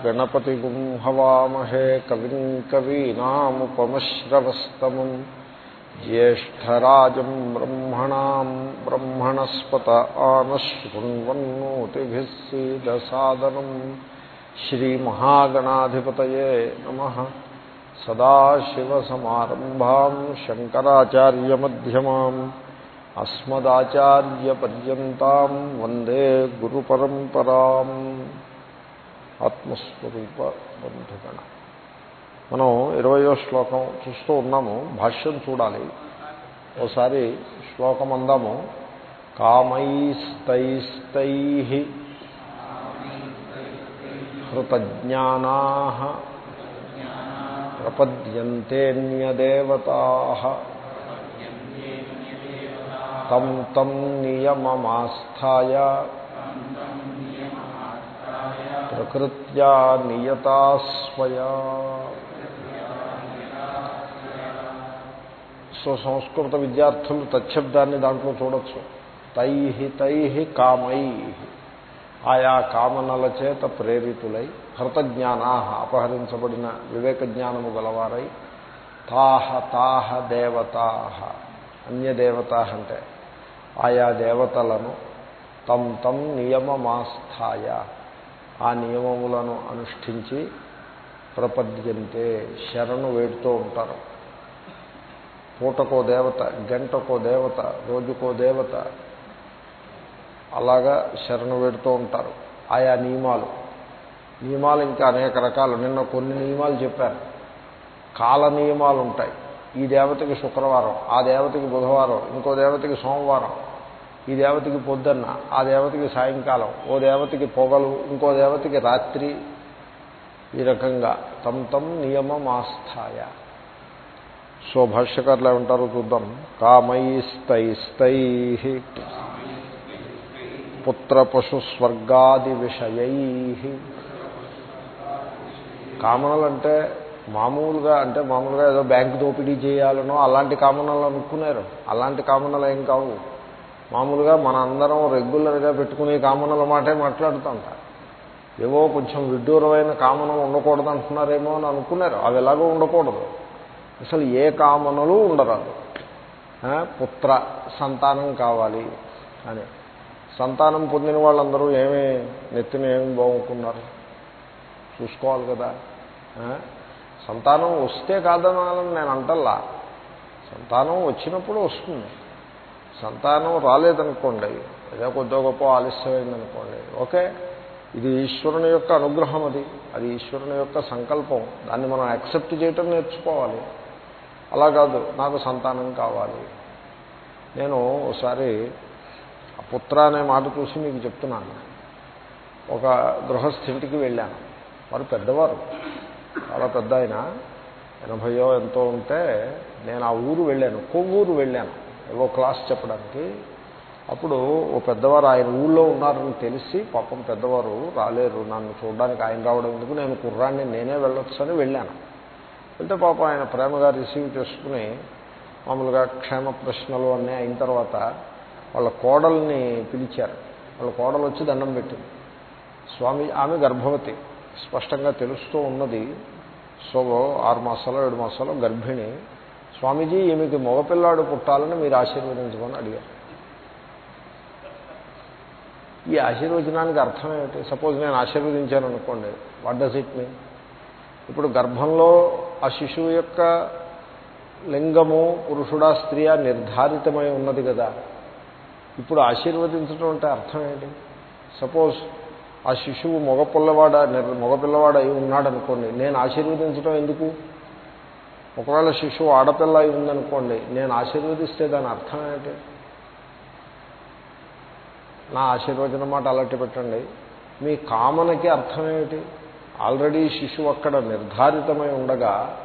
గణపతిగుం హవామహే కవిం కవీనాముపమశ్రవస్తమం జ్యేష్టరాజం బ్రహ్మణా బ్రహ్మణస్పత ఆనశృణ్వన్నోతిభిస్సీదసాదనం శ్రీమహాగణాధిపతాశివసమారంభా శంకరాచార్యమ్యమాం అస్మదాచార్యపర్యంతం వందే గురు పరంపరా ఆత్మస్వరూప బంధుగణ మనం ఇరవయో శ్లోకం చూస్తూ ఉన్నాము భాష్యం చూడాలి. ఓసారి శ్లోకం అందాము. కామైస్తైస్తై హృతజ్ఞానా ప్రపద్యంతేన్యదేవతా తం తం నియమమాస్థాయ ప్రకృత్యా నియతాస్వయా సో సంస్కృత విద్యార్థులు తచ్చబ్దాన్ని దాంట్లో చూడొచ్చు. తై తై కామై ఆయా కామనల చేత ప్రేరితులై హృతజ్ఞానా అపహరించబడిన వివేక జ్ఞానము గలవారై తాహ తాహ దేవతాహ అన్యదేవత అంటే ఆయా దేవతలను తమ్ తమ్ నియమమాస్థాయ. ఆ నియమములను అనుష్ఠించి ప్రపద్యంతే శరణు వేడుతూ ఉంటారు. పూటకో దేవత గంటకో దేవత రోజుకో దేవత అలాగా శరణు వేడుతూ ఉంటారు. ఆయా నియమాలు. నియమాలు ఇంకా అనేక రకాలు. నిన్న కొన్ని నియమాలు చెప్పాను. కాల నియమాలు ఉంటాయి ఈ దేవతకి శుక్రవారం ఆ దేవతకి బుధవారం ఇంకో దేవతకి సోమవారం ఈ దేవతకి పొద్దున్న ఆ దేవతకి సాయంకాలం ఓ దేవతకి పొగలు ఇంకో దేవతకి రాత్రి ఈ రకంగా తమ్ తమ్ నియమమాస్థాయ. సో భాష్యకారులు ఏమంటారో చూద్దాం. కామైస్తైస్తై పుత్ర పశు స్వర్గాది విషయై కామనలంటే మామూలుగా అంటే మామూలుగా ఏదో బ్యాంకు దోపిడీ చేయాలనో అలాంటి కామనలు అనుకున్నారు. అలాంటి కామనలు ఏం కావు. మామూలుగా మన అందరం రెగ్యులర్గా పెట్టుకునే కామనల మాటే మాట్లాడుతుంటారు ఏవో కొంచెం విడ్డూరమైన కామనం ఉండకూడదు అంటున్నారేమో అని అనుకున్నారు. అవి ఎలాగో ఉండకూడదు. అసలు ఏ కామనలు ఉండరాదు. పుత్ర సంతానం కావాలి అని. సంతానం పొందిన వాళ్ళందరూ ఏమి నెత్తిన ఏమి బాగుంటున్నారు? చూసుకోవాలి కదా. సంతానం వస్తే కాదనాలని నేను అంటల్లా. సంతానం వచ్చినప్పుడు వస్తుంది. సంతానం రాలేదనుకోండి. ఏదో కొద్దో గొప్ప ఆలస్యమైందనుకోండి. ఓకే ఇది ఈశ్వరుని యొక్క అనుగ్రహం అది. అది ఈశ్వరుని యొక్క సంకల్పం. దాన్ని మనం యాక్సెప్ట్ చేయటం నేర్చుకోవాలి. అలా కాదు నాకు సంతానం కావాలి. నేను ఒకసారి పుత్ర అనే మాట చూసి మీకు చెప్తున్నాను. ఒక గృహస్థింటికి వెళ్ళాను. వారు పెద్దవారు. చాలా పెద్ద ఆయన. ఎనభయో ఎంతో ఉంటే నేను ఆ ఊరు వెళ్ళాను. కొవ్వూరు వెళ్ళాను. ఏవో క్లాస్ చెప్పడానికి. అప్పుడు ఓ పెద్దవారు ఆయన ఊళ్ళో ఉన్నారని తెలిసి పాపం పెద్దవారు రాలేరు. నన్ను చూడడానికి ఆయన రావడం ఎందుకు? నేను కుర్రాన్ని నేనే వెళ్ళొచ్చు అని వెళ్ళాను. వెళ్తే పాపం ఆయన ప్రేమగా రిసీవ్ చేసుకుని మామూలుగా క్షేమ ప్రశ్నలు అన్నీ అయిన తర్వాత వాళ్ళ కోడల్ని పిలిచారు. వాళ్ళ కోడలు వచ్చి దండం పెట్టింది. స్వామి ఆమె గర్భవతి. స్పష్టంగా తెలుస్తూ ఉన్నది. సో ఆరు మాసాలు ఏడు మాసాలు గర్భిణి. స్వామీజీ ఈమెకి మగపిల్లాడు పుట్టాలని మీరు ఆశీర్వదించమని అడిగారు. ఈ ఆశీర్వచనానికి అర్థం ఏమిటి? సపోజ్ నేను ఆశీర్వదించాను అనుకోండి. వాట్ డస్ ఇట్ మీన్ ఇప్పుడు గర్భంలో ఆ శిశువు యొక్క లింగము పురుషుడా స్త్రీయా నిర్ధారితమై ఉన్నది కదా. ఇప్పుడు ఆశీర్వదించడం అంటే అర్థం ఏంటి? సపోజ్ ఆ శిశువు మగపిల్లవాడ మగపిల్లవాడు అయి ఉన్నాడు అనుకోండి నేను ఆశీర్వదించడం ఎందుకు? ఒకవేళ శిశువు ఆడపిల్ల అయి ఉందనుకోండి నేను ఆశీర్వదిస్తే దాని అర్థం ఏంటి? నా ఆశీర్వచన మాట అలాంటి పెట్టండి. మీ కామనకి అర్థం ఏమిటి ఆల్రెడీ శిశువు అక్కడ నిర్ధారితమై ఉండగా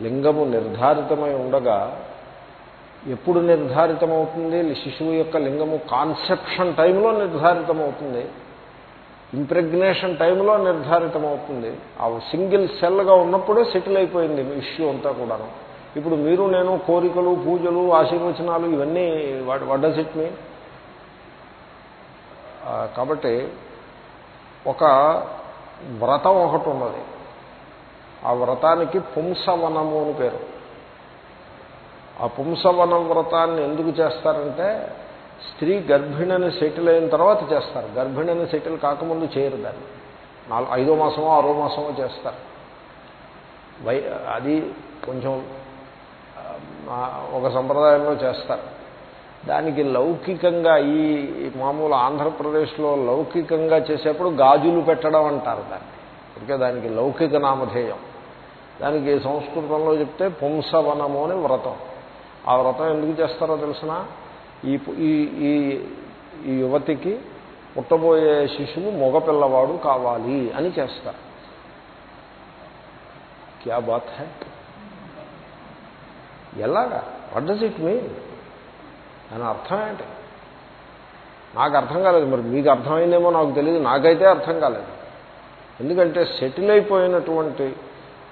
లింగము నిర్ధారితమై ఉండగా ఎప్పుడు నిర్ధారితమవుతుంది? శిశువు యొక్క లింగము కాన్సెప్షన్ టైంలో నిర్ధారితమవుతుంది. ఇంప్రెగ్నేషన్ టైంలో నిర్ధారితమవుతుంది. ఆ సింగిల్ సెల్గా ఉన్నప్పుడే సెటిల్ అయిపోయింది ఇష్యూ అంతా కూడాను. ఇప్పుడు మీరు నేను కోరికలు పూజలు ఆశీర్వచనాలు ఇవన్నీ వాట్ డస్ ఇట్ కాబట్టి ఒక వ్రతం ఒకటి ఉన్నది. ఆ వ్రతానికి పుంసవనము అని పేరు. ఆ పుంసవన వ్రతాన్ని ఎందుకు చేస్తారంటే స్త్రీ గర్భిణిని సెటిల్ అయిన తర్వాత చేస్తారు. గర్భిణిని సెటిల్ కాకముందు చేయరు దాన్ని. నాలుగు ఐదో మాసమో ఆరో మాసమో చేస్తారు. వై అది కొంచెం ఒక సంప్రదాయంలో చేస్తారు. దానికి లౌకికంగా ఈ మామూలు ఆంధ్రప్రదేశ్లో లౌకికంగా చేసేప్పుడు గాజులు పెట్టడం అంటారు దాన్ని. అందుకే దానికి లౌకిక నామధేయం. దానికి సంస్కృతంలో చెప్తే పుంసవనము అని వ్రతం. ఆ వ్రతం ఎందుకు చేస్తారో తెలిసినా? ఈ ఈ ఈ యువతికి పుట్టబోయే శిశువు మగపిల్లవాడు కావాలి అని చేస్తారు. క్యా బాత్ హై? ఎలాగా? వాట్ డస్ ఇట్ మీన్ అని అర్థం ఏంటి? నాకు అర్థం కాలేదు. మరి మీకు అర్థమైందేమో నాకు తెలియదు నాకైతే అర్థం కాలేదు. ఎందుకంటే సెటిల్ అయిపోయినటువంటి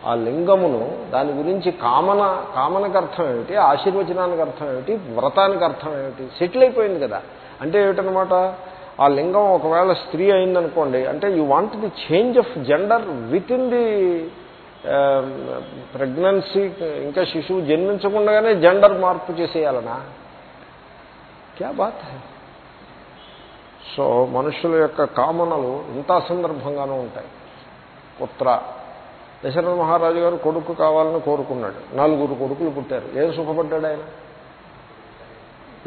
ఆ లింగమును దాని గురించి కామన కామనకు అర్థం ఏమిటి? ఆశీర్వచనానికి అర్థం ఏమిటి? వ్రతానికి అర్థం ఏమిటి? సెటిల్ అయిపోయింది కదా. అంటే ఏమిటనమాట ఆ లింగం ఒకవేళ స్త్రీ అయిందనుకోండి అంటే you want the change of gender within the pregnancy ఇంకా శిశువు జన్మించకుండానే జెండర్ మార్పు చేసేయాలనా? క్యా బాత్ సో మనుషుల యొక్క కామనలు ఇంత సందర్భంగానూ ఉంటాయి. పుత్ర దశరథ మహారాజు గారు కొడుకు కావాలని కోరుకున్నాడు. నలుగురు కొడుకులు పుట్టారు. ఏం సుఖపడ్డాడు ఆయన?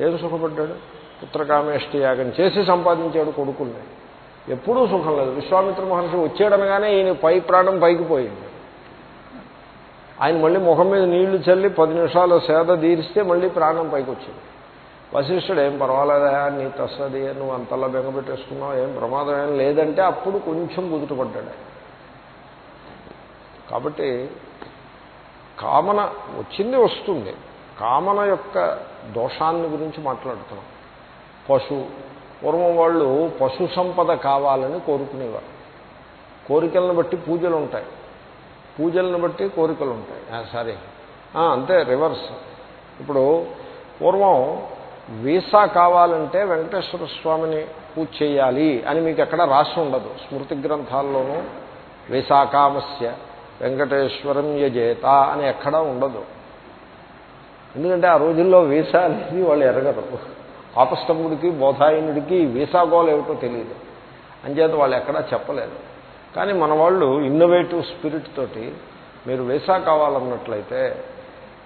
ఏం సుఖపడ్డాడు? పుత్రకామేష్టి యాగం చేసి సంపాదించాడు కొడుకుల్ని. ఎప్పుడూ సుఖం లేదు. విశ్వామిత్ర మహర్షి వచ్చాడనగానే ఈయన పై ప్రాణం పైకి పోయింది. ఆయన మళ్ళీ ముఖం మీద నీళ్ళు చల్లి పది నిమిషాలు సేద తీరిస్తే మళ్ళీ ప్రాణం పైకి వచ్చింది వశిష్ఠుడు ఏం పర్వాలేదా నీ తస్సది నువ్వు అంతలా బెంగపెట్టేసుకున్నావు ఏం ప్రమాదం ఏం లేదంటే అప్పుడు కొంచెం కుదుటపడ్డాడు కాబట్టి కామన వచ్చింది వస్తుంది. కామన యొక్క దోషాన్ని గురించి మాట్లాడుతున్నాం. పశు పూర్వం వాళ్ళు పశు సంపద కావాలని కోరుకునేవారు. కోరికలను బట్టి పూజలు ఉంటాయి. పూజలను బట్టి కోరికలు ఉంటాయి. సారీ. అంతే రివర్స్. ఇప్పుడు పూర్వం వీసా కావాలంటే వెంకటేశ్వర స్వామిని పూజ చేయాలి అని మీకు ఎక్కడ రాసి ఉండదు. స్మృతి గ్రంథాల్లోనూ వీసాకామస్య వెంకటేశ్వరం యజేత అని ఎక్కడా ఉండదు. ఎందుకంటే ఆ రోజుల్లో వీసా అనేది వాళ్ళు ఎరగరు. ఆపస్తంభుడికి బోధాయనుడికి వీసా గోల్ ఏమిటో తెలియదు అంచేత వాళ్ళు ఎక్కడా చెప్పలేదు. కానీ మన వాళ్ళు ఇన్నోవేటివ్ స్పిరిట్ తోటి మీరు వీసా కావాలన్నట్లయితే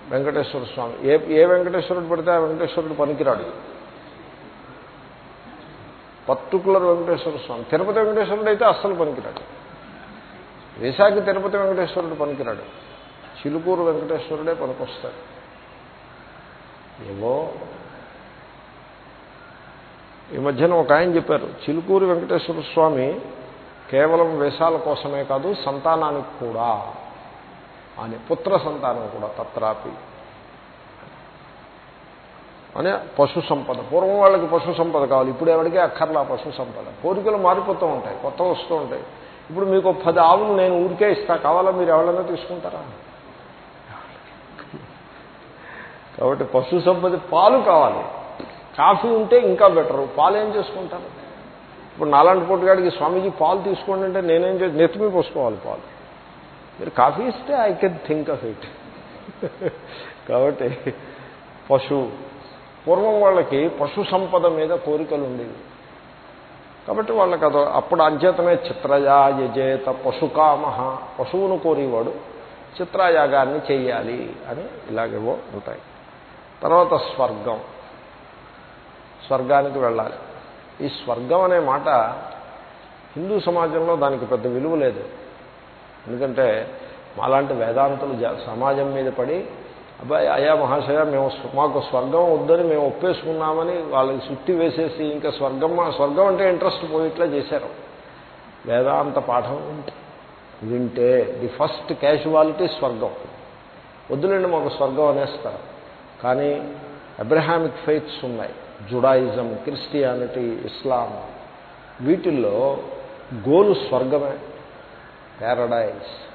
వెంకటేశ్వర స్వామి ఏ ఏ వెంకటేశ్వరుడు పడితే ఆ వెంకటేశ్వరుడు పనికిరాడు. పర్టికులర్ వెంకటేశ్వర స్వామి తిరుపతి వెంకటేశ్వరుడు అయితే అస్సలు పనికిరాడు. వీసాకి తిరుపతి వెంకటేశ్వరుడు పనికిరాడు. చిలుకూరు వెంకటేశ్వరుడే పనికొస్తాడు. ఏవో? ఈ మధ్యన ఒక ఆయన చెప్పారు చిలుకూరు వెంకటేశ్వర స్వామి కేవలం వేషాల కోసమే కాదు సంతానానికి కూడా అని పుత్ర సంతానం కూడా తత్రాపి. అనే పశు సంపద. పూర్వం వాళ్ళకి పశు సంపద కావాలి ఇప్పుడు ఎవరికి అక్కర్లా పశు సంపద. కోరికలు మారిపోతూ ఉంటాయి కొత్త వస్తూ ఉంటాయి. ఇప్పుడు మీకు పది ఆవులు నేను ఊరికే ఇస్తా. కావాలా మీరు ఎవరైనా తీసుకుంటారా? కాబట్టి పశు సంపద పాలు కావాలి. కాఫీ ఉంటే ఇంకా బెటరు. పాలు ఏం చేసుకుంటారు? ఇప్పుడు నాలాంటి పొట్టుగాడికి స్వామీజీ పాలు తీసుకోండి అంటే నేనేం చేసి నెత్తిమీ పోసుకోవాలి పాలు. మీరు కాఫీ ఇస్తే I can think of it. కాబట్టి పశు పూర్వం వాళ్ళకి పశు సంపద మీద కోరికలు ఉండేవి. కాబట్టి వాళ్ళకి అదో అప్పుడు అంచేతనే చిత్రయా యజేత పశుకామ పశువును కోరేవాడు చిత్రయాగాన్ని చేయాలి అని ఇలాగేవో ఉంటాయి. తర్వాత స్వర్గం. స్వర్గానికి వెళ్ళాలి. ఈ స్వర్గం అనే మాట హిందూ సమాజంలో దానికి పెద్ద విలువ లేదు. ఎందుకంటే మాలాంటి వేదాంతులు సమాజం మీద పడి అబ్బాయి అయా మహాశయ మేము మాకు స్వర్గం వద్దని మేము ఒప్పేసుకున్నామని వాళ్ళకి సుట్టి వేసేసి ఇంకా స్వర్గం స్వర్గం అంటే ఇంట్రెస్ట్ పోయిట్లా చేశారు. వేదాంత పాఠం వింటే ది ఫస్ట్ క్యాజువాలిటీ స్వర్గం. వద్దులేండి మాకు స్వర్గం అనేస్తారు. కానీ అబ్రహామిక్ ఫెయిత్స్ ఉన్నాయి. Judaism Christianity Islam. వీటిల్లో గోలు స్వర్గమే. ప్యారడైజ్.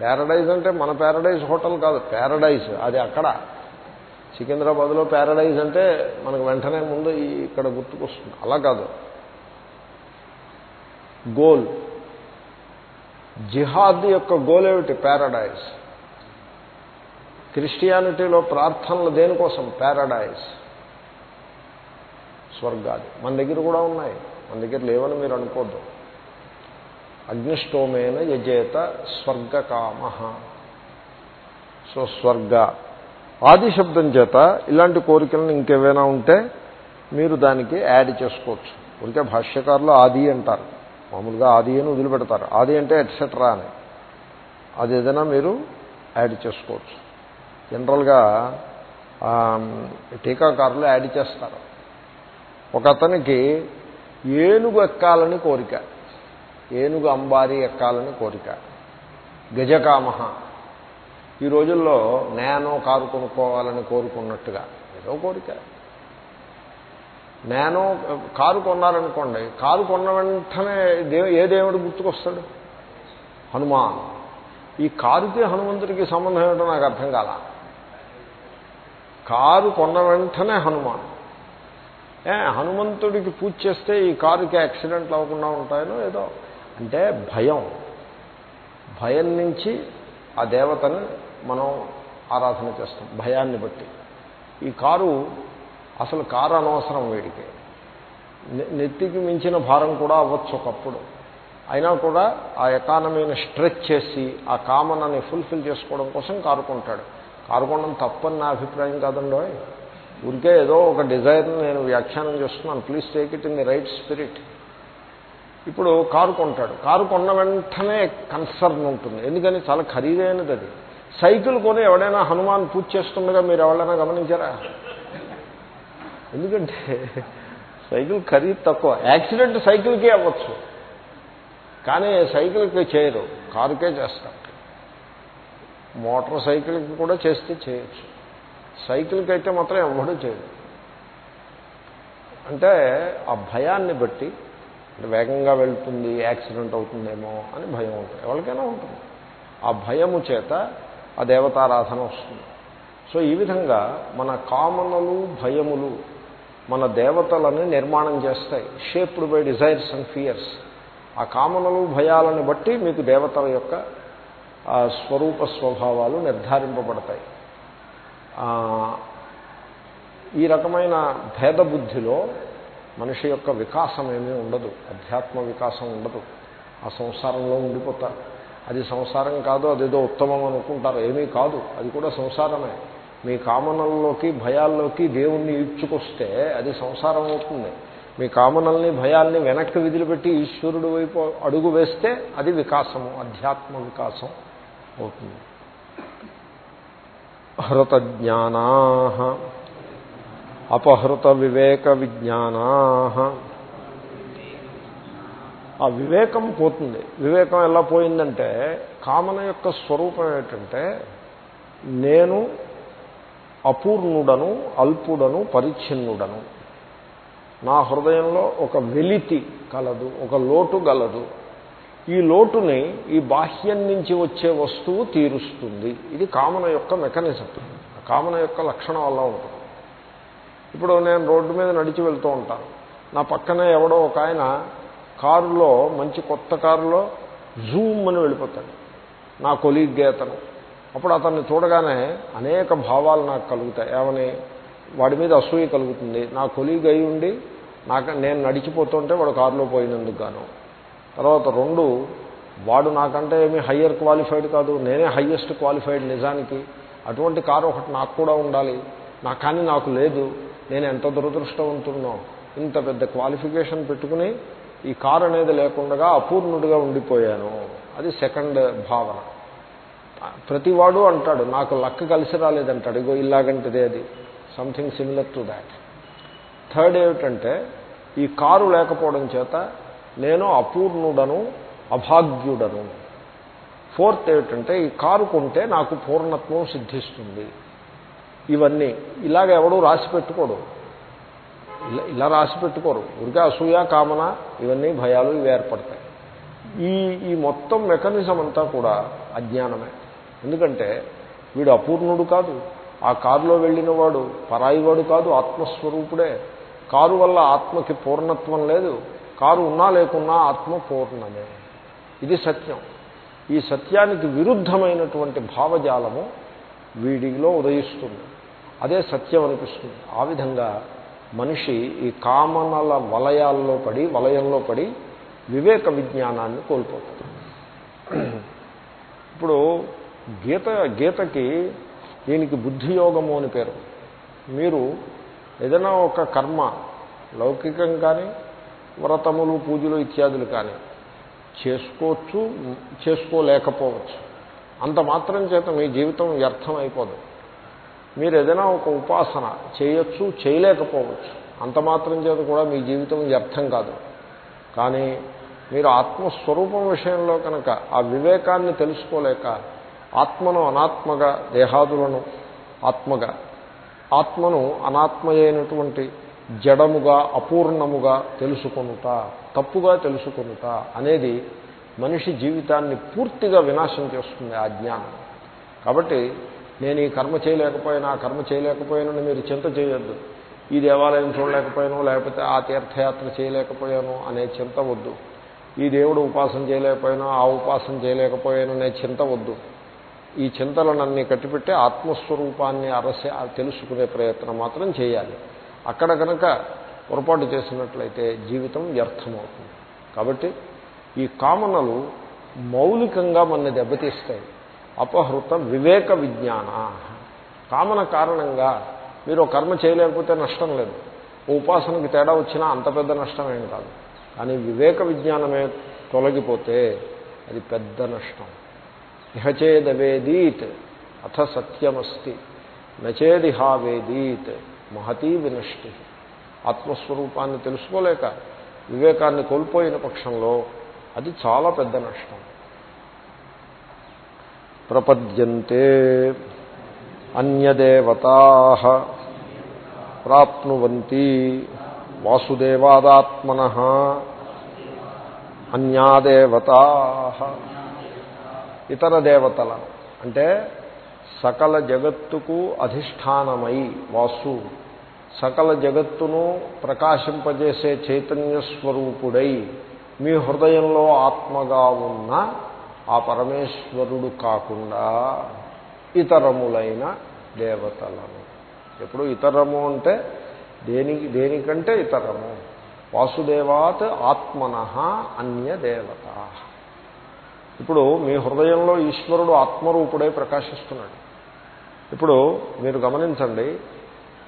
ప్యారడైజ్ అంటే మన ప్యారడైజ్ హోటల్ కాదు ప్యారడైజ్ అది అక్కడ. సికింద్రాబాద్లో ప్యారడైజ్ అంటే మనకు వెంటనే ముందు ఇక్కడ గుర్తుకొస్తుంది. అలా కాదు. గోల్. జిహాద్ యొక్క గోల్ ఏమిటి? ప్యారడైజ్ క్రిస్టియానిటీలో ప్రార్థనలు దేనికోసం? ప్యారడైజ్ స్వర్గాది. మన దగ్గర కూడా ఉన్నాయి. మన దగ్గర లేవని మీరు అనుకోద్దు. అగ్నిష్టోమేన యజేత స్వర్గకామ. సో స్వర్గ. ఆది శబ్దం చేత ఇలాంటి కోరికలను ఇంకేవైనా ఉంటే మీరు దానికి యాడ్ చేసుకోవచ్చు. ఉంటే భాష్యకారులు ఆది అంటారు. మామూలుగా ఆది అని వదిలిపెడతారు. ఆది అంటే ఎట్సెట్రా అని. అది ఏదైనా మీరు యాడ్ చేసుకోవచ్చు. జనరల్గా టీకాకారులు యాడ్ చేస్తారు. ఒక అతనికి ఏనుగు ఎక్కాలని కోరిక. ఏనుగు అంబారి ఎక్కాలని కోరిక. గజకామ ఈ రోజుల్లో నేనో కారు కొనుక్కోవాలని కోరుకున్నట్టుగా ఏదో కోరిక. నేనో కారు కొన్నారనుకోండి కారు కొన్న వెంటనే ఏ దేవుడు గుర్తుకొస్తాడు? హనుమాన్. ఈ కారుకి హనుమంతుడికి సంబంధం ఏమిటో నాకు అర్థం కాల? కారు కొన్న వెంటనే హనుమాన్. ఏ హనుమంతుడికి పూజ చేస్తే ఈ కారుకి యాక్సిడెంట్లు అవ్వకుండా ఉంటాయనో ఏదో? అంటే భయం. భయం నుంచి ఆ దేవతను మనం ఆరాధన చేస్తాం భయాన్ని బట్టి. ఈ కారు అసలు కారు అనవసరం వీడికి. నెత్తికి మించిన భారం కూడా అవ్వచ్చు ఒకప్పుడు. అయినా కూడా ఆ ఎకానమీని స్ట్రెచ్ చేసి ఆ కామనని ఫుల్ఫిల్ చేసుకోవడం కోసం కారు కొంటాడు. కారు కొనడం తప్పని నా అభిప్రాయం కాదండో ఊరికే ఏదో ఒక డిజైర్ని నేను వ్యాఖ్యానం చేస్తున్నాను. Please take it in the right spirit. ఇప్పుడు కారు కొంటాడు. కారు కొన్న వెంటనే కన్సర్న్ ఉంటుంది. ఎందుకని? చాలా ఖరీదైనది అది. సైకిల్ కొని ఎవడైనా హనుమాన్ పూజ చేస్తుండగా మీరు ఎవరైనా గమనించారా? ఎందుకంటే సైకిల్ ఖరీదు తక్కువ. యాక్సిడెంట్ సైకిల్కే అవ్వచ్చు. కానీ సైకిల్కి చేయరు. కారుకే చేస్తారు. మోటార్ సైకిల్కి కూడా చేస్తే చేయొచ్చు. సైకిల్కి అయితే మాత్రం ఎవడూ చేయదు అంటే ఆ భయాన్ని బట్టి వేగంగా వెళ్తుంది యాక్సిడెంట్ అవుతుందేమో అని భయం ఉంటుంది. ఎవరికైనా ఉంటుంది. ఆ భయము చేత ఆ దేవతారాధన వస్తుంది. సో ఈ విధంగా మన కామనలు భయములు మన దేవతలని నిర్మాణం చేస్తాయి. Shaped by desires and fears ఆ కామనలు భయాలను బట్టి మీకు దేవతల యొక్క స్వరూప స్వభావాలు నిర్ధారింపబడతాయి. ఈ రకమైన భేద బుద్ధిలో మనిషి యొక్క వికాసం ఏమీ ఉండదు అధ్యాత్మ వికాసం ఉండదు. ఆ సంసారంలో ఉండిపోతారు. అది సంసారం కాదు అదేదో ఉత్తమం అనుకుంటారు. ఏమీ కాదు అది కూడా సంసారమే. మీ కామనల్లోకి భయాల్లోకి దేవుణ్ణి ఈడ్చుకొస్తే అది సంసారం అవుతుంది. మీ కామనల్ని భయాల్ని వెనక్కి విదిలిపెట్టి ఈశ్వరుడు వైపు అడుగు వేస్తే అది వికాసము అధ్యాత్మ వికాసం అవుతుంది. హృత జ్ఞానా అపహృత వివేక విజ్ఞానా ఆ వివేకం పోతుంది. వివేకం ఎలా పోయిందంటే కామన యొక్క స్వరూపం ఏంటంటే నేను అపూర్ణుడను అల్పుడను పరిచ్ఛిన్నుడను. నా హృదయంలో ఒక వెలితి కలదు ఒక లోటు గలదు. ఈ లోటుని ఈ బాహ్యం నుంచి వచ్చే వస్తువు తీరుస్తుంది. ఇది కామన యొక్క మెకానిజం. కామన యొక్క లక్షణం అలా ఉంటుంది. ఇప్పుడు నేను రోడ్డు మీద నడిచి వెళ్తూ ఉంటాను నా పక్కనే ఎవడో ఒక ఆయన కారులో మంచి కొత్త కారులో జూమ్ అని వెళ్ళిపోతాడు. నా కొలీగ్గే అతను. అప్పుడు అతన్ని చూడగానే అనేక భావాలు నాకు కలుగుతాయి. ఏమని? వాడి మీద అసూయ కలుగుతుంది. నా కొలీగ్ అయి ఉండి నాకు నేను నడిచిపోతుంటే వాడు కారులో పోయినందుకు గాను. తర్వాత రెండు వాడు నాకంటే ఏమీ హయ్యర్ క్వాలిఫైడ్ కాదు. నేనే హయ్యెస్ట్ క్వాలిఫైడ్ నిజానికి. అటువంటి కారు ఒకటి నాకు కూడా ఉండాలి. నా కానీ నాకు లేదు. నేను ఎంత దురదృష్టవంతున్నో ఇంత పెద్ద క్వాలిఫికేషన్ పెట్టుకుని ఈ కారు అనేది లేకుండా అపూర్ణుడిగా ఉండిపోయాను. అది సెకండ్ భావన. ప్రతివాడు అంటాడు నాకు లక్ కలిసి రాలేదంటాడు ఇగో ఇలాగంటిదే అది something similar to that third ఏమిటంటే ఈ కారు లేకపోవడం చేత నేను అపూర్ణుడను అభాగ్యుడను. ఫోర్త్ ఏమిటంటే ఈ కారు కొంటే నాకు పూర్ణత్వం సిద్ధిస్తుంది. ఇవన్నీ ఇలాగ ఎవడూ రాసి పెట్టుకోడు. ఇలా ఇలా రాసి పెట్టుకోరు. ఊరికే అసూయ కామన ఇవన్నీ భయాలు ఇవి ఏర్పడతాయి. ఈ ఈ మొత్తం మెకానిజం అంతా కూడా అజ్ఞానమే. ఎందుకంటే వీడు అపూర్ణుడు కాదు. ఆ కారులో వెళ్ళిన వాడు పరాయివాడు కాదు ఆత్మస్వరూపుడే. కారు వల్ల ఆత్మకి పూర్ణత్వం లేదు. కారు ఉన్నా లేకున్నా ఆత్మ పూర్ణమే. ఇది సత్యం. ఈ సత్యానికి విరుద్ధమైనటువంటి భావజాలము వీడిలో ఉదయిస్తుంది. అదే సత్యం అనిపిస్తుంది. ఆ విధంగా మనిషి ఈ కామనల వలయాల్లో పడి వలయంలో పడి వివేక విజ్ఞానాన్ని కోల్పోతాడు. ఇప్పుడు గీత గీతకి దీనికి బుద్ధియోగము అని పేరు. మీరు ఏదైనా ఒక కర్మ లౌకికం కానీ వ్రతములు పూజలు ఇత్యాదులు కానీ చేసుకోవచ్చు చేసుకోలేకపోవచ్చు. అంత మాత్రం చేత మీ జీవితం వ్యర్థం అయిపోదు మీరు ఏదైనా ఒక ఉపాసన చేయొచ్చు చేయలేకపోవచ్చు. అంత మాత్రం చేత కూడా మీ జీవితం వ్యర్థం కాదు. కానీ మీరు ఆత్మస్వరూపం విషయంలో కనుక ఆ వివేకాన్ని తెలుసుకోలేక ఆత్మను అనాత్మగా దేహాదులను ఆత్మగా ఆత్మను అనాత్మయైనటువంటి జడముగా అపూర్ణముగా తెలుసుకొనుట తప్పుగా తెలుసుకొనుట అనేది మనిషి జీవితాన్ని పూర్తిగా వినాశం చేస్తుంది ఆ జ్ఞానం. కాబట్టి నేను ఈ కర్మ చేయలేకపోయినా ఆ కర్మ చేయలేకపోయానని మీరు చింత చేయొద్దు. ఈ దేవాలయం చూడలేకపోయాను లేకపోతే ఆ తీర్థయాత్ర చేయలేకపోయాను అనే చింత వద్దు. ఈ దేవుడు ఉపాసన చేయలేకపోయాను ఆ ఉపాసన చేయలేకపోయాను అనే చింత వద్దు. ఈ చింతలనన్నీ కట్టిపెట్టి ఆత్మస్వరూపాన్ని అరసి తెలుసుకునే ప్రయత్నం మాత్రం చేయాలి. అక్కడ కనుక పొరపాటు చేసినట్లయితే జీవితం వ్యర్థమవుతుంది. కాబట్టి ఈ కామనలు మౌలికంగా మన దెబ్బతీస్తాయి. అపహృత వివేక విజ్ఞాన. కామన కారణంగా మీరు కర్మ చేయలేకపోతే నష్టం లేదు. ఉపాసనకి తేడా వచ్చినా అంత పెద్ద నష్టం ఏం కాదు. కానీ వివేక విజ్ఞానమే తొలగిపోతే అది పెద్ద నష్టం. ఇహచేదవేదీత్ అథ సత్యమస్తి. నచేదిహావేదీత్ మహతీ వినష్టి. ఆత్మస్వరూపాన్ని తెలుసుకోలేక వివేకాన్ని కోల్పోయిన పక్షంలో అది చాలా పెద్ద నష్టం. ప్రపద్యంతే అన్యదేవతా ప్రాప్నువంతి వాసుదేవాదాత్మన అన్యాదేవతా ఇతర దేవతల అంటే సకల జగత్తుకు అధిష్టానమై వాసు సకల జగత్తును ప్రకాశింపజేసే చైతన్య స్వరూపుడై మీ హృదయంలో ఆత్మగా ఉన్న ఆ పరమేశ్వరుడు కాకుండా ఇతరములైన దేవతలను. ఎప్పుడు ఇతరము అంటే దేనికి దేనికంటే ఇతరము? వాసుదేవాత్ ఆత్మన అన్య దేవత. ఇప్పుడు మీ హృదయంలో ఈశ్వరుడు ఆత్మరూపుడై ప్రకాశిస్తున్నాడు. ఇప్పుడు మీరు గమనించండి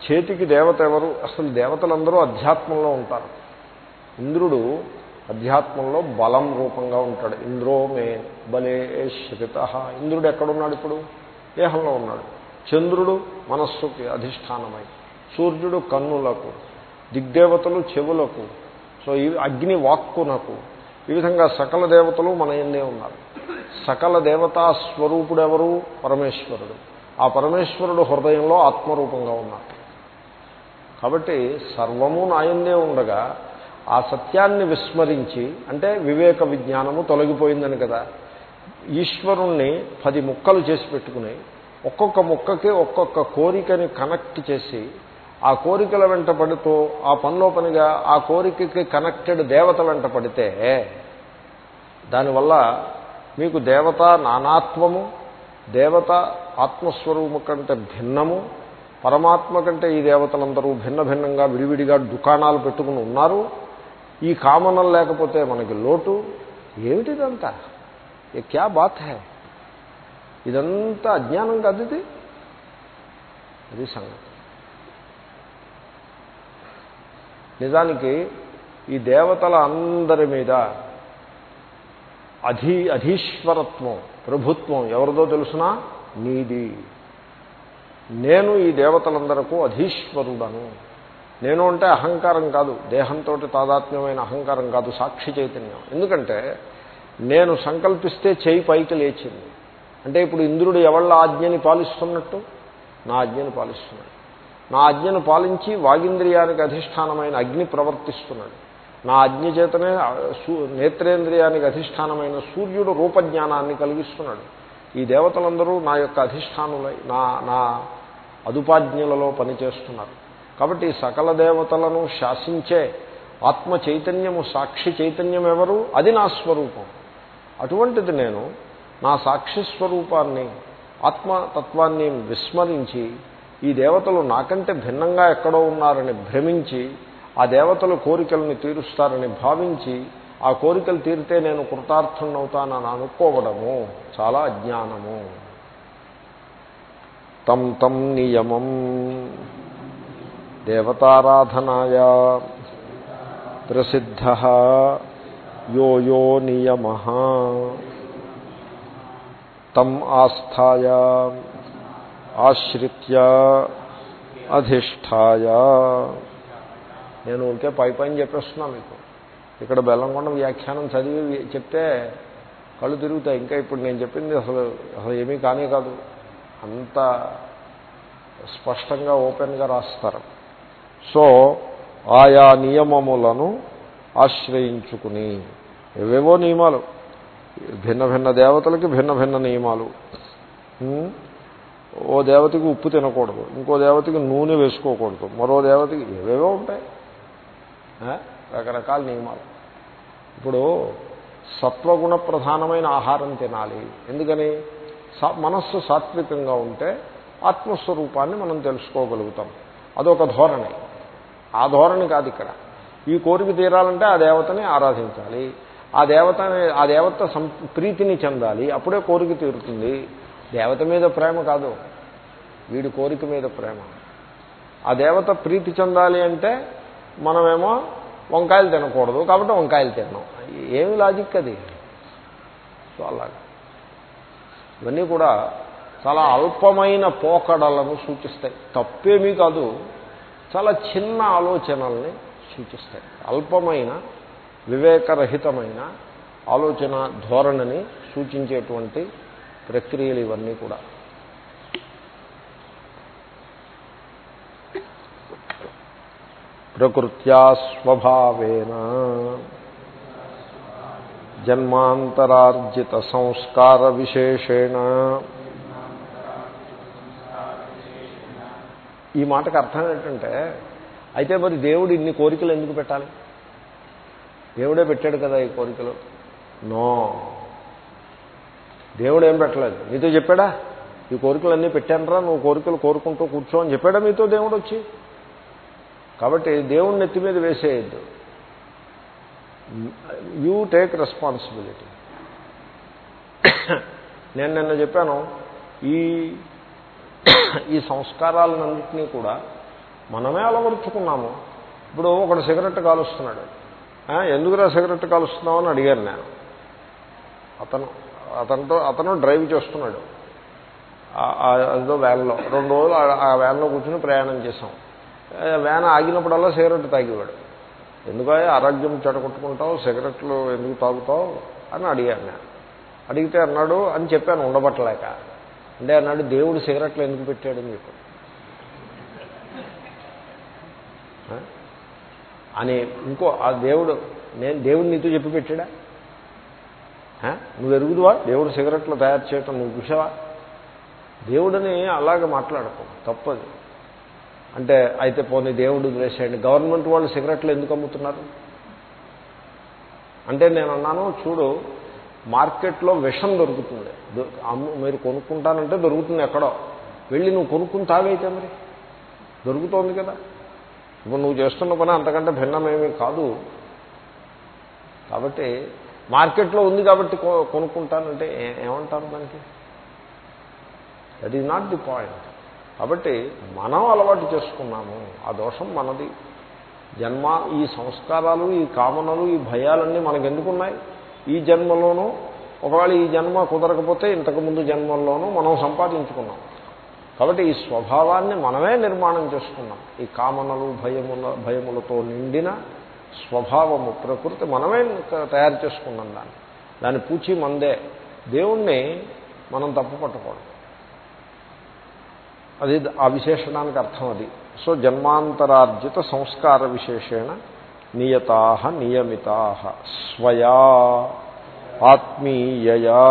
చేతికి దేవత ఎవరు? అసలు దేవతలందరూ అధ్యాత్మంలో ఉంటారు. ఇంద్రుడు అధ్యాత్మంలో బలం రూపంగా ఉంటాడు. ఇంద్రో మే బలే శ్రిత ఇంద్రుడు ఎక్కడున్నాడు ఇప్పుడు? దేహంలో ఉన్నాడు. చంద్రుడు మనస్సుకి అధిష్టానమై సూర్యుడు కన్నులకు దిగ్దేవతలు చెవులకు సో ఈ అగ్ని వాక్కునకు. ఈ విధంగా సకల దేవతలు మన ఎందే ఉన్నారు. సకల దేవతా స్వరూపుడు ఎవరు? పరమేశ్వరుడు. ఆ పరమేశ్వరుడు హృదయంలో ఆత్మరూపంగా ఉన్నారు కాబట్టి సర్వము నాయందే ఉండగా ఆ సత్యాన్ని విస్మరించి అంటే వివేక విజ్ఞానము తొలగిపోయిందని కదా ఈశ్వరుణ్ణి పది ముక్కలు చేసి పెట్టుకుని ఒక్కొక్క ముక్కకి ఒక్కొక్క కోరికని కనెక్ట్ చేసి ఆ కోరికల వెంట పడుతూ ఆ పనిలో పనిగా ఆ కోరికకి కనెక్టెడ్ దేవత వెంట పడితే దానివల్ల మీకు దేవత నానాత్వము దేవత ఆత్మస్వరూము కంటే భిన్నము పరమాత్మ కంటే ఈ దేవతలందరూ భిన్న భిన్నంగా విడివిడిగా దుకాణాలు పెట్టుకుని ఉన్నారు ఈ కామనం లేకపోతే మనకి లోటు ఏమిటిదంతా ఏ క్యా బాత్ హే? ఇదంతా అజ్ఞానం కాదు ఇది. అది సంగతి. నిజానికి ఈ దేవతల అందరి మీద అధీ అధీశ్వరత్వం ప్రభుత్వం ఎవరిదో తెలుసునా? నీది. నేను ఈ దేవతలందరకు అధీశ్వరుడను. నేను అంటే అహంకారం కాదు. దేహంతో తాదాత్మ్యమైన అహంకారం కాదు సాక్షి చైతన్యం. ఎందుకంటే నేను సంకల్పిస్తే చేయి పైకి లేచింది. అంటే ఇప్పుడు ఇంద్రుడు ఎవళ్ళ ఆజ్ఞని పాలిస్తున్నట్టు? నా ఆజ్ఞని పాలిస్తున్నాడు. నా ఆజ్ఞను పాలించి వాగింద్రియానికి అధిష్టానమైన అగ్ని ప్రవర్తిస్తున్నాడు. నా ఆజ్ఞ చేతనే నేత్రేంద్రియానికి అధిష్టానమైన సూర్యుడు రూపజ్ఞానాన్ని కలిగిస్తున్నాడు. ఈ దేవతలందరూ నా యొక్క అధిష్టానులై నా నా అదుపాజ్ఞలలో పనిచేస్తున్నారు. కాబట్టి సకల దేవతలను శాసించే ఆత్మ చైతన్యము సాక్షి చైతన్యం ఎవరు అది నా స్వరూపం. అటువంటిది నేను నా సాక్షి స్వరూపాన్ని ఆత్మతత్వాన్ని విస్మరించి ఈ దేవతలు నాకంటే భిన్నంగా ఎక్కడో ఉన్నారని భ్రమించి ఆ దేవతలు కోరికలను తీరుస్తారని భావించి ఆ కోరికలు తీరితే నేను కృతార్థుణ్ణవుతానని అనుకోవడము చాలా అజ్ఞానము. తం తం నియమం. దేవతారాధనాయ ప్రసిద్ధ యో యో నియమ తం ఆస్థాయ ఆశ్రిత్య అధిష్టాయ నేను ఉంటే పై పైన చెప్పేస్తున్నా మీకు. ఇక్కడ బెల్లంకొండ వ్యాఖ్యానం చదివి చెప్తే కళ్ళు తిరుగుతాయి. ఇంకా ఇప్పుడు నేను చెప్పింది అసలు అసలు ఏమీ కానీ కాదు. అంత స్పష్టంగా ఓపెన్గా రాస్తారు. సో ఆయా నియమములను ఆశ్రయించుకుని. ఏవేవో నియమాలు. భిన్న భిన్న దేవతలకి భిన్న భిన్న నియమాలు. ఓ దేవతకి ఉప్పు తినకూడదు. ఇంకో దేవతకి నూనె వేసుకోకూడదు. మరో దేవతకి ఏవేవో ఉంటాయి. రకరకాల నియమాలు. ఇప్పుడు సత్వగుణ ప్రధానమైన ఆహారం తినాలి. ఎందుకని? మనస్సు సాత్వికంగా ఉంటే ఆత్మస్వరూపాన్ని మనం తెలుసుకోగలుగుతాం. అదొక ధోరణి. ఆ ధోరణి కాదు ఇక్కడ. ఈ కోరిక తీరాలంటే ఆ దేవతని ఆరాధించాలి. ఆ దేవతని ఆ దేవత ప్రీతిని చెందాలి. అప్పుడే కోరిక తీరుతుంది. దేవత మీద ప్రేమ కాదు. వీడి కోరిక మీద ప్రేమ. ఆ దేవత ప్రీతి చెందాలి అంటే మనమేమో వంకాయలు తినకూడదు కాబట్టి వంకాయలు తిన్నాం. ఏమి లాజిక్ అది? సో అలాగా. ఇవన్నీ కూడా చాలా అల్పమైన పోకడలను సూచిస్తాయి. తప్పేమీ కాదు. చాలా చిన్న ఆలోచనల్ని సూచిస్తాయి. అల్పమైన వివేకరహితమైన ఆలోచన ధోరణిని సూచించేటువంటి ప్రక్రియలు ఇవన్నీ కూడా. ప్రకృత్యా స్వభావేన జన్మాంతరార్జిత సంస్కార విశేషేణ ఈ మాటకు అర్థం ఏంటంటే అయితే మరి దేవుడు ఇన్ని కోరికలు ఎందుకు పెట్టాలి? దేవుడే పెట్టాడు కదా ఈ కోరికలు. నో. దేవుడు ఏం పెట్టలేదు. మీతో చెప్పాడా? ఈ కోరికలన్నీ పెట్టానరా నువ్వు కోరికలు కోరుకుంటూ కూర్చో అని చెప్పాడా మీతో దేవుడు వచ్చి? కాబట్టి దేవుడిని నెత్తి మీద వేసేయద్దు. You take responsibility. నేను నిన్న చెప్పాను ఈ ఈ సంస్కారాలన్నింటినీ కూడా మనమే అలవరుచుకున్నాము. ఇప్పుడు ఒకడు సిగరెట్ కాలుస్తున్నాడు. ఎందుకురా సిగరెట్ కాలుస్తున్నావు అని అడిగాను నేను. అతను అతనితో అతను డ్రైవ్ చేస్తున్నాడు. అదో వ్యాన్లో. రెండు రోజులు ఆ వ్యాన్లో కూర్చుని ప్రయాణం చేసాం వ్యాన్ ఆగినప్పుడల్లా సిగరెట్ తాగేవాడు. ఎందుకో ఆరోగ్యం చెడగొట్టుకుంటావు సిగరెట్లు ఎందుకు తాగుతావు అని అడిగాను నేను. అడిగితే అన్నాడు అని చెప్పాను ఉండబట్టలేక. అంటే అన్నాడు దేవుడు సిగరెట్లు ఎందుకు పెట్టాడని చెప్పాడు అని ఇంకో ఆ దేవుడు నేను దేవుడు నీతో చెప్పి పెట్టాడా? నువ్వు ఎరుగుదువా? దేవుడు సిగరెట్లు తయారు చేయటం నువ్వు చూసావా? దేవుడిని అలాగే మాట్లాడకు తప్పది. అంటే అయితే పోనీ దేవుడు వేసేయండి గవర్నమెంట్ వాళ్ళు సిగరెట్లు ఎందుకు అమ్ముతున్నారు? అంటే నేను అన్నాను చూడు మార్కెట్లో విషం దొరుకుతుంది. మీరు కొనుక్కుంటానంటే దొరుకుతుంది ఎక్కడో. వెళ్ళి నువ్వు కొనుక్కుని తాగైతే మరి? దొరుకుతోంది కదా. ఇప్పుడు నువ్వు చేస్తున్న పని అంతకంటే భిన్నమేమీ కాదు. కాబట్టి మార్కెట్లో ఉంది కాబట్టి కొనుక్కుంటానంటే ఏమంటారు దానికి? That is not the point కాబట్టి మనం అలవాటు చేసుకున్నాము. ఆ దోషం మనది. జన్మ ఈ సంస్కారాలు ఈ కామనలు ఈ భయాలన్నీ మనకెందుకున్నాయి? ఈ జన్మలోనూ ఒకవేళ ఈ జన్మ కుదరకపోతే ఇంతకుముందు జన్మల్లోనూ మనం సంపాదించుకున్నాం. కాబట్టి ఈ స్వభావాన్ని మనమే నిర్మాణం చేసుకున్నాం. ఈ కామనలు భయముల భయములతో నిండిన స్వభావము ప్రకృతి మనమే తయారు చేసుకున్నాం దాన్ని. దాని పూచి మందే. దేవుణ్ణి మనం తప్పు పట్టకూడదు. అది ఆ విశేషణానికి అర్థం అది. సో జన్మాంతరార్జిత సంస్కార విశేషేణ నియతా నియమిత స్వయా ఆత్మీయయా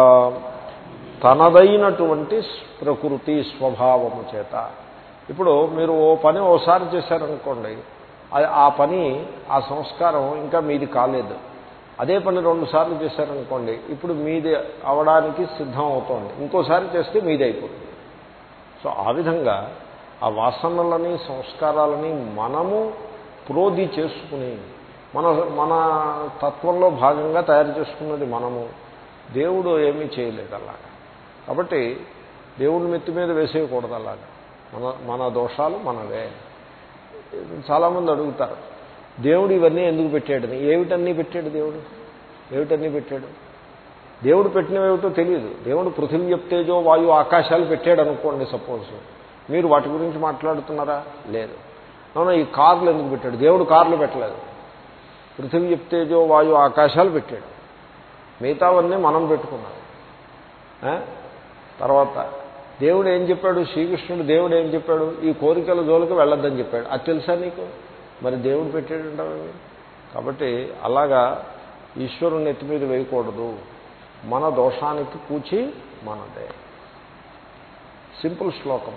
తనదైనటువంటి ప్రకృతి స్వభావము చేత. ఇప్పుడు మీరు ఓ పని ఓసారి చేశారనుకోండి ఆ పని ఆ సంస్కారం ఇంకా మీది కాలేదు. అదే పని రెండు సార్లు చేశారనుకోండి ఇప్పుడు మీది అవడానికి సిద్ధం అవుతోంది. ఇంకోసారి చేస్తే మీది అయిపోతుంది. సో ఆ విధంగా ఆ వాసనలని సంస్కారాలని మనము ప్రోధి చేసుకుని మన మన తత్వంలో భాగంగా తయారు చేసుకున్నది మనము. దేవుడు ఏమీ చేయలేదు అలాగా. కాబట్టి దేవుడి మెత్తి మీద వేసేయకూడదు అలాగా. మన మన దోషాలు మనవే. చాలామంది అడుగుతారు దేవుడు ఇవన్నీ ఎందుకు పెట్టాడని? ఏమిటన్నీ పెట్టాడు దేవుడు? ఏమిటన్నీ పెట్టాడు? దేవుడు పెట్టినవేమిటో తెలియదు. దేవుడు పృథివీ చెప్తేజో వాయు ఆకాశాలు పెట్టాడు అనుకోండి సపోజ్. మీరు వాటి గురించి మాట్లాడుతున్నారా? లేదు. అవునా ఈ కార్లు ఎందుకు పెట్టాడు? దేవుడు కార్లు పెట్టలేదు. పృథివీ తేజో వాయు ఆకాశాలు పెట్టాడు. మిగతావన్నీ మనం పెట్టుకున్నాం. తర్వాత దేవుడు ఏం చెప్పాడు? శ్రీకృష్ణుడు దేవుడు ఏం చెప్పాడు? ఈ కోరికల జోలికి వెళ్ళొద్దని చెప్పాడు. అది తెలుసా నీకు? మరి దేవుడు పెట్టాడంటావు కాబట్టి అలాగా ఈశ్వరుని ఎత్తి మీద వేయకూడదు. మన దోషానికి పూచి మనదే. సింపుల్ శ్లోకం.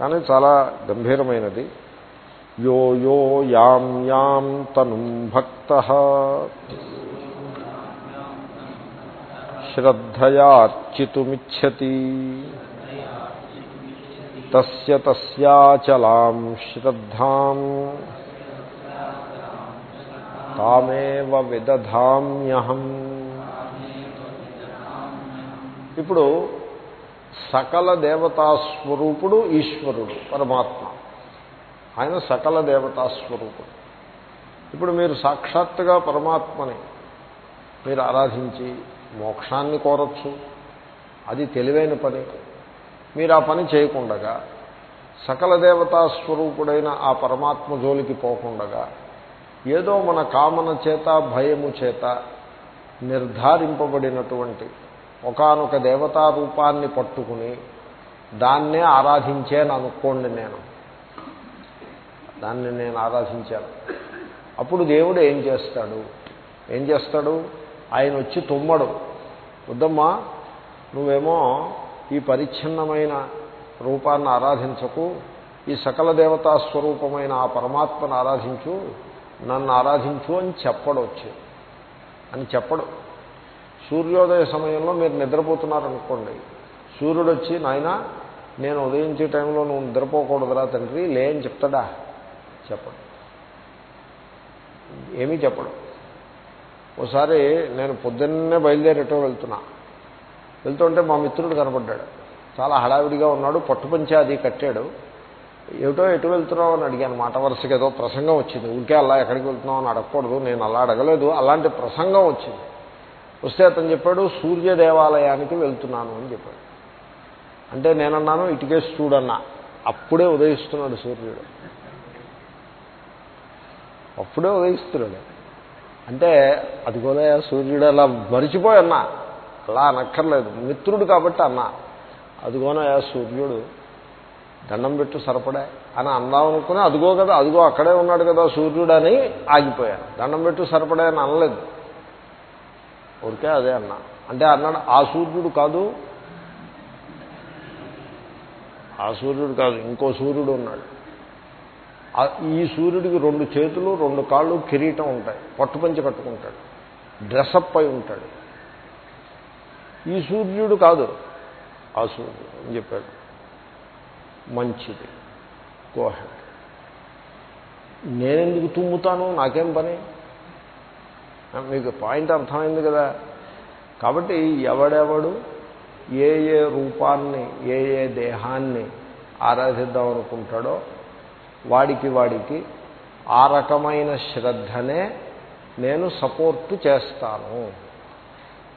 కానీ చాలా గంభీరమైనది. యో యో యాం యాం తను భక్త శ్రద్ధయార్చితుమిచ్చతి తస్య తస్యాచలాం శ్రద్ధాం తామేవ విదధామ్యహం ఇప్పుడు సకల దేవతాస్వరూపుడు ఈశ్వరుడు పరమాత్మ. ఆయన సకల దేవతాస్వరూపుడు ఇప్పుడు మీరు సాక్షాత్తుగా పరమాత్మని మీరు ఆరాధించి మోక్షాన్ని కోరచ్చు. అది తెలివైన పని. మీరు ఆ పని చేయకుండగా సకల దేవతా స్వరూపుడైన ఆ పరమాత్మ జోలికి పోకుండగా ఏదో మన కామన చేత భయము చేత నిర్ధారింపబడినటువంటి ఒకనొక దేవతా రూపాన్ని పట్టుకుని దాన్నే ఆరాధించాను అనుకోండి నేను. దాన్ని నేను ఆరాధించాను. అప్పుడు దేవుడు ఏం చేస్తాడు? ఏం చేస్తాడు? ఆయన వచ్చి తుమ్మడు. వద్దమ్మా నువ్వేమో ఈ పరిచ్ఛిన్నమైన రూపాన్ని ఆరాధించకు ఈ సకల దేవతా స్వరూపమైన ఆ పరమాత్మను ఆరాధించు నన్ను ఆరాధించు అని చెప్పడు వచ్చి. అని చెప్పడు. సూర్యోదయ సమయంలో మీరు నిద్రపోతున్నారనుకోండి. సూర్యుడు వచ్చి నాయన నేను ఉదయించే టైంలో నువ్వు నిద్రపోకూడదురా తండ్రి లే అని చెప్తాడా? చెప్పడు. ఏమీ చెప్పడు. ఓసారి నేను పొద్దున్నే బయలుదేరేటో వెళ్తున్నా. వెళ్తుంటే మా మిత్రుడు కనపడ్డాడు. చాలా హడావిడిగా ఉన్నాడు పట్టుపంచే అది కట్టాడు. ఏమిటో ఎటు వెళ్తున్నావు అని అడిగాను. మాట వరుసగా ఏదో ప్రసంగం వచ్చింది. ఊరికే అలా ఎక్కడికి వెళ్తున్నావు అని అడగకూడదు నేను అలా అడగలేదు. అలాంటి ప్రసంగం వచ్చింది. వస్తే అతను చెప్పాడు సూర్య దేవాలయానికి వెళ్తున్నాను అని చెప్పాడు. అంటే నేనన్నాను ఇటుకేసి చూడన్నా. అప్పుడే ఉదయిస్తున్నాడు సూర్యుడు. అప్పుడే ఉదయిస్తున్నాడు. అంటే అదిగోలే సూర్యుడు అలా మరిచిపోయి అన్నా. అలా అనక్కర్లేదు. మిత్రుడు కాబట్టి అన్నా. అదిగోనయా సూర్యుడు దండం పెట్టు సరిపడే అని అందాం అనుకుని అదిగో కదా అదిగో అక్కడే ఉన్నాడు కదా సూర్యుడు అని ఆగిపోయాను దండం పెట్టు సరిపడా అని అనలేదు. ఊరికే అదే అన్నా. అంటే అన్నాడు ఆ సూర్యుడు కాదు ఆ సూర్యుడు కాదు ఇంకో సూర్యుడు ఉన్నాడు. ఈ సూర్యుడికి రెండు చేతులు రెండు కాళ్ళు కిరీటం ఉంటాయి. పట్టుపంచి కట్టుకుంటాడు. డ్రెస్అప్ అయి ఉంటాడు. ఈ సూర్యుడు కాదు. ఆ సూర్యుడు అని చెప్పాడు. మంచిది. గోహెడ్ నేనెందుకు తుమ్ముతాను? నాకేం పని? మీకు పాయింట్ అర్థమైంది కదా. కాబట్టి ఎవడెవడు ఏ ఏ రూపాన్ని ఏ ఏ దేహాన్ని ఆరాధిద్దాం అనుకుంటాడో వాడికి వాడికి ఆ రకమైన శ్రద్ధనే నేను సపోర్టు చేస్తాను.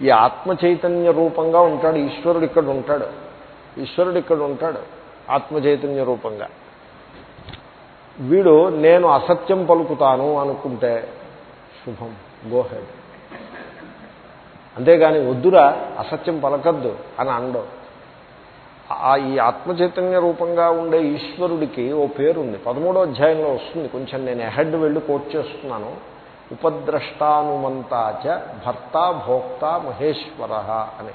ఈ ఆత్మ చైతన్య రూపంగా ఉంటాడు. ఈశ్వరుడు ఇక్కడ ఉంటాడు. ఈశ్వరుడు ఇక్కడ ఉంటాడు ఆత్మ చైతన్య రూపంగా. వీడు నేను అసత్యం పలుకుతాను అనుకుంటే శుభం గోహెడ్ అంతేగాని వద్దురా అసత్యం పలకద్దు అని అండవు ఈ ఆత్మచైతన్య రూపంగా ఉండే ఈశ్వరుడికి ఓ పేరుంది. పదమూడో అధ్యాయంలో వస్తుంది. కొంచెం నేను ఎహెడ్ వెళ్ళి కోట్ చేస్తున్నాను. ఉపద్రష్టానుమంతాచ భర్త భోక్త మహేశ్వర అని.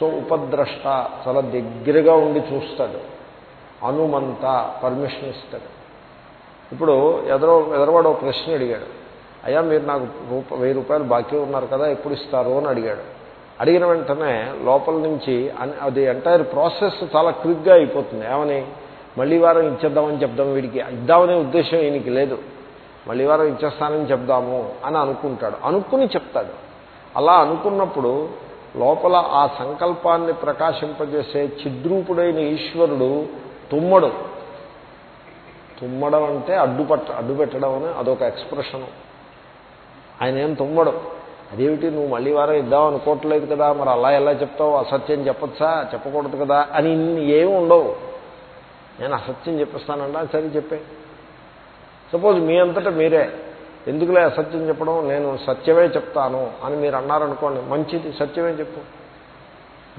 సో ఉపద్రష్ట చాలా దగ్గరగా ఉండి చూస్తాడు. అనుమంత పర్మిషన్ ఇస్తాడు. ఇప్పుడు ఎదరో ఎదరవాడు ఒక ప్రశ్న అడిగాడు. అయ్యా మీరు నాకు రూప వెయ్యి రూపాయలు బాకీ ఉన్నారు కదా ఎప్పుడు ఇస్తారు? అని అడిగాడు. అడిగిన వెంటనే లోపల నుంచి అది ఎంటైర్ ప్రాసెస్ చాలా క్విక్గా అయిపోతుంది. ఏమని? మళ్ళీ వారం ఇచ్చేద్దామని చెప్దాం వీడికి. ఇద్దామనే ఉద్దేశం ఈయనకి లేదు. మళ్ళీ వారం ఇచ్చేస్తానని చెప్దాము అని అనుకుంటాడు. అనుకుని చెప్తాడు. అలా అనుకున్నప్పుడు లోపల ఆ సంకల్పాన్ని ప్రకాశింపజేసే చిద్రూపుడైన ఈశ్వరుడు తుమ్మడు. తుమ్మడం అంటే అడ్డుపట్ట అడ్డు పెట్టడం అని అదొక ఎక్స్ప్రెషను ఆయన ఏం తుమ్మడు? అదేమిటి? నువ్వు మళ్ళీ వారం ఇద్దాం అనుకోవట్లేదు కదా. మరి అలా ఎలా చెప్తావు? అసత్యం చెప్పచ్చా? చెప్పకూడదు కదా. అని ఏమి ఉండవు. నేను అసత్యం చెప్పిస్తానంటా సరే చెప్పే. సపోజ్ మీ అంతటా మీరే. ఎందుకులే అసత్యం చెప్పడం? నేను సత్యమే చెప్తాను అని మీరు అన్నారనుకోండి మంచిది. సత్యమే చెప్పు.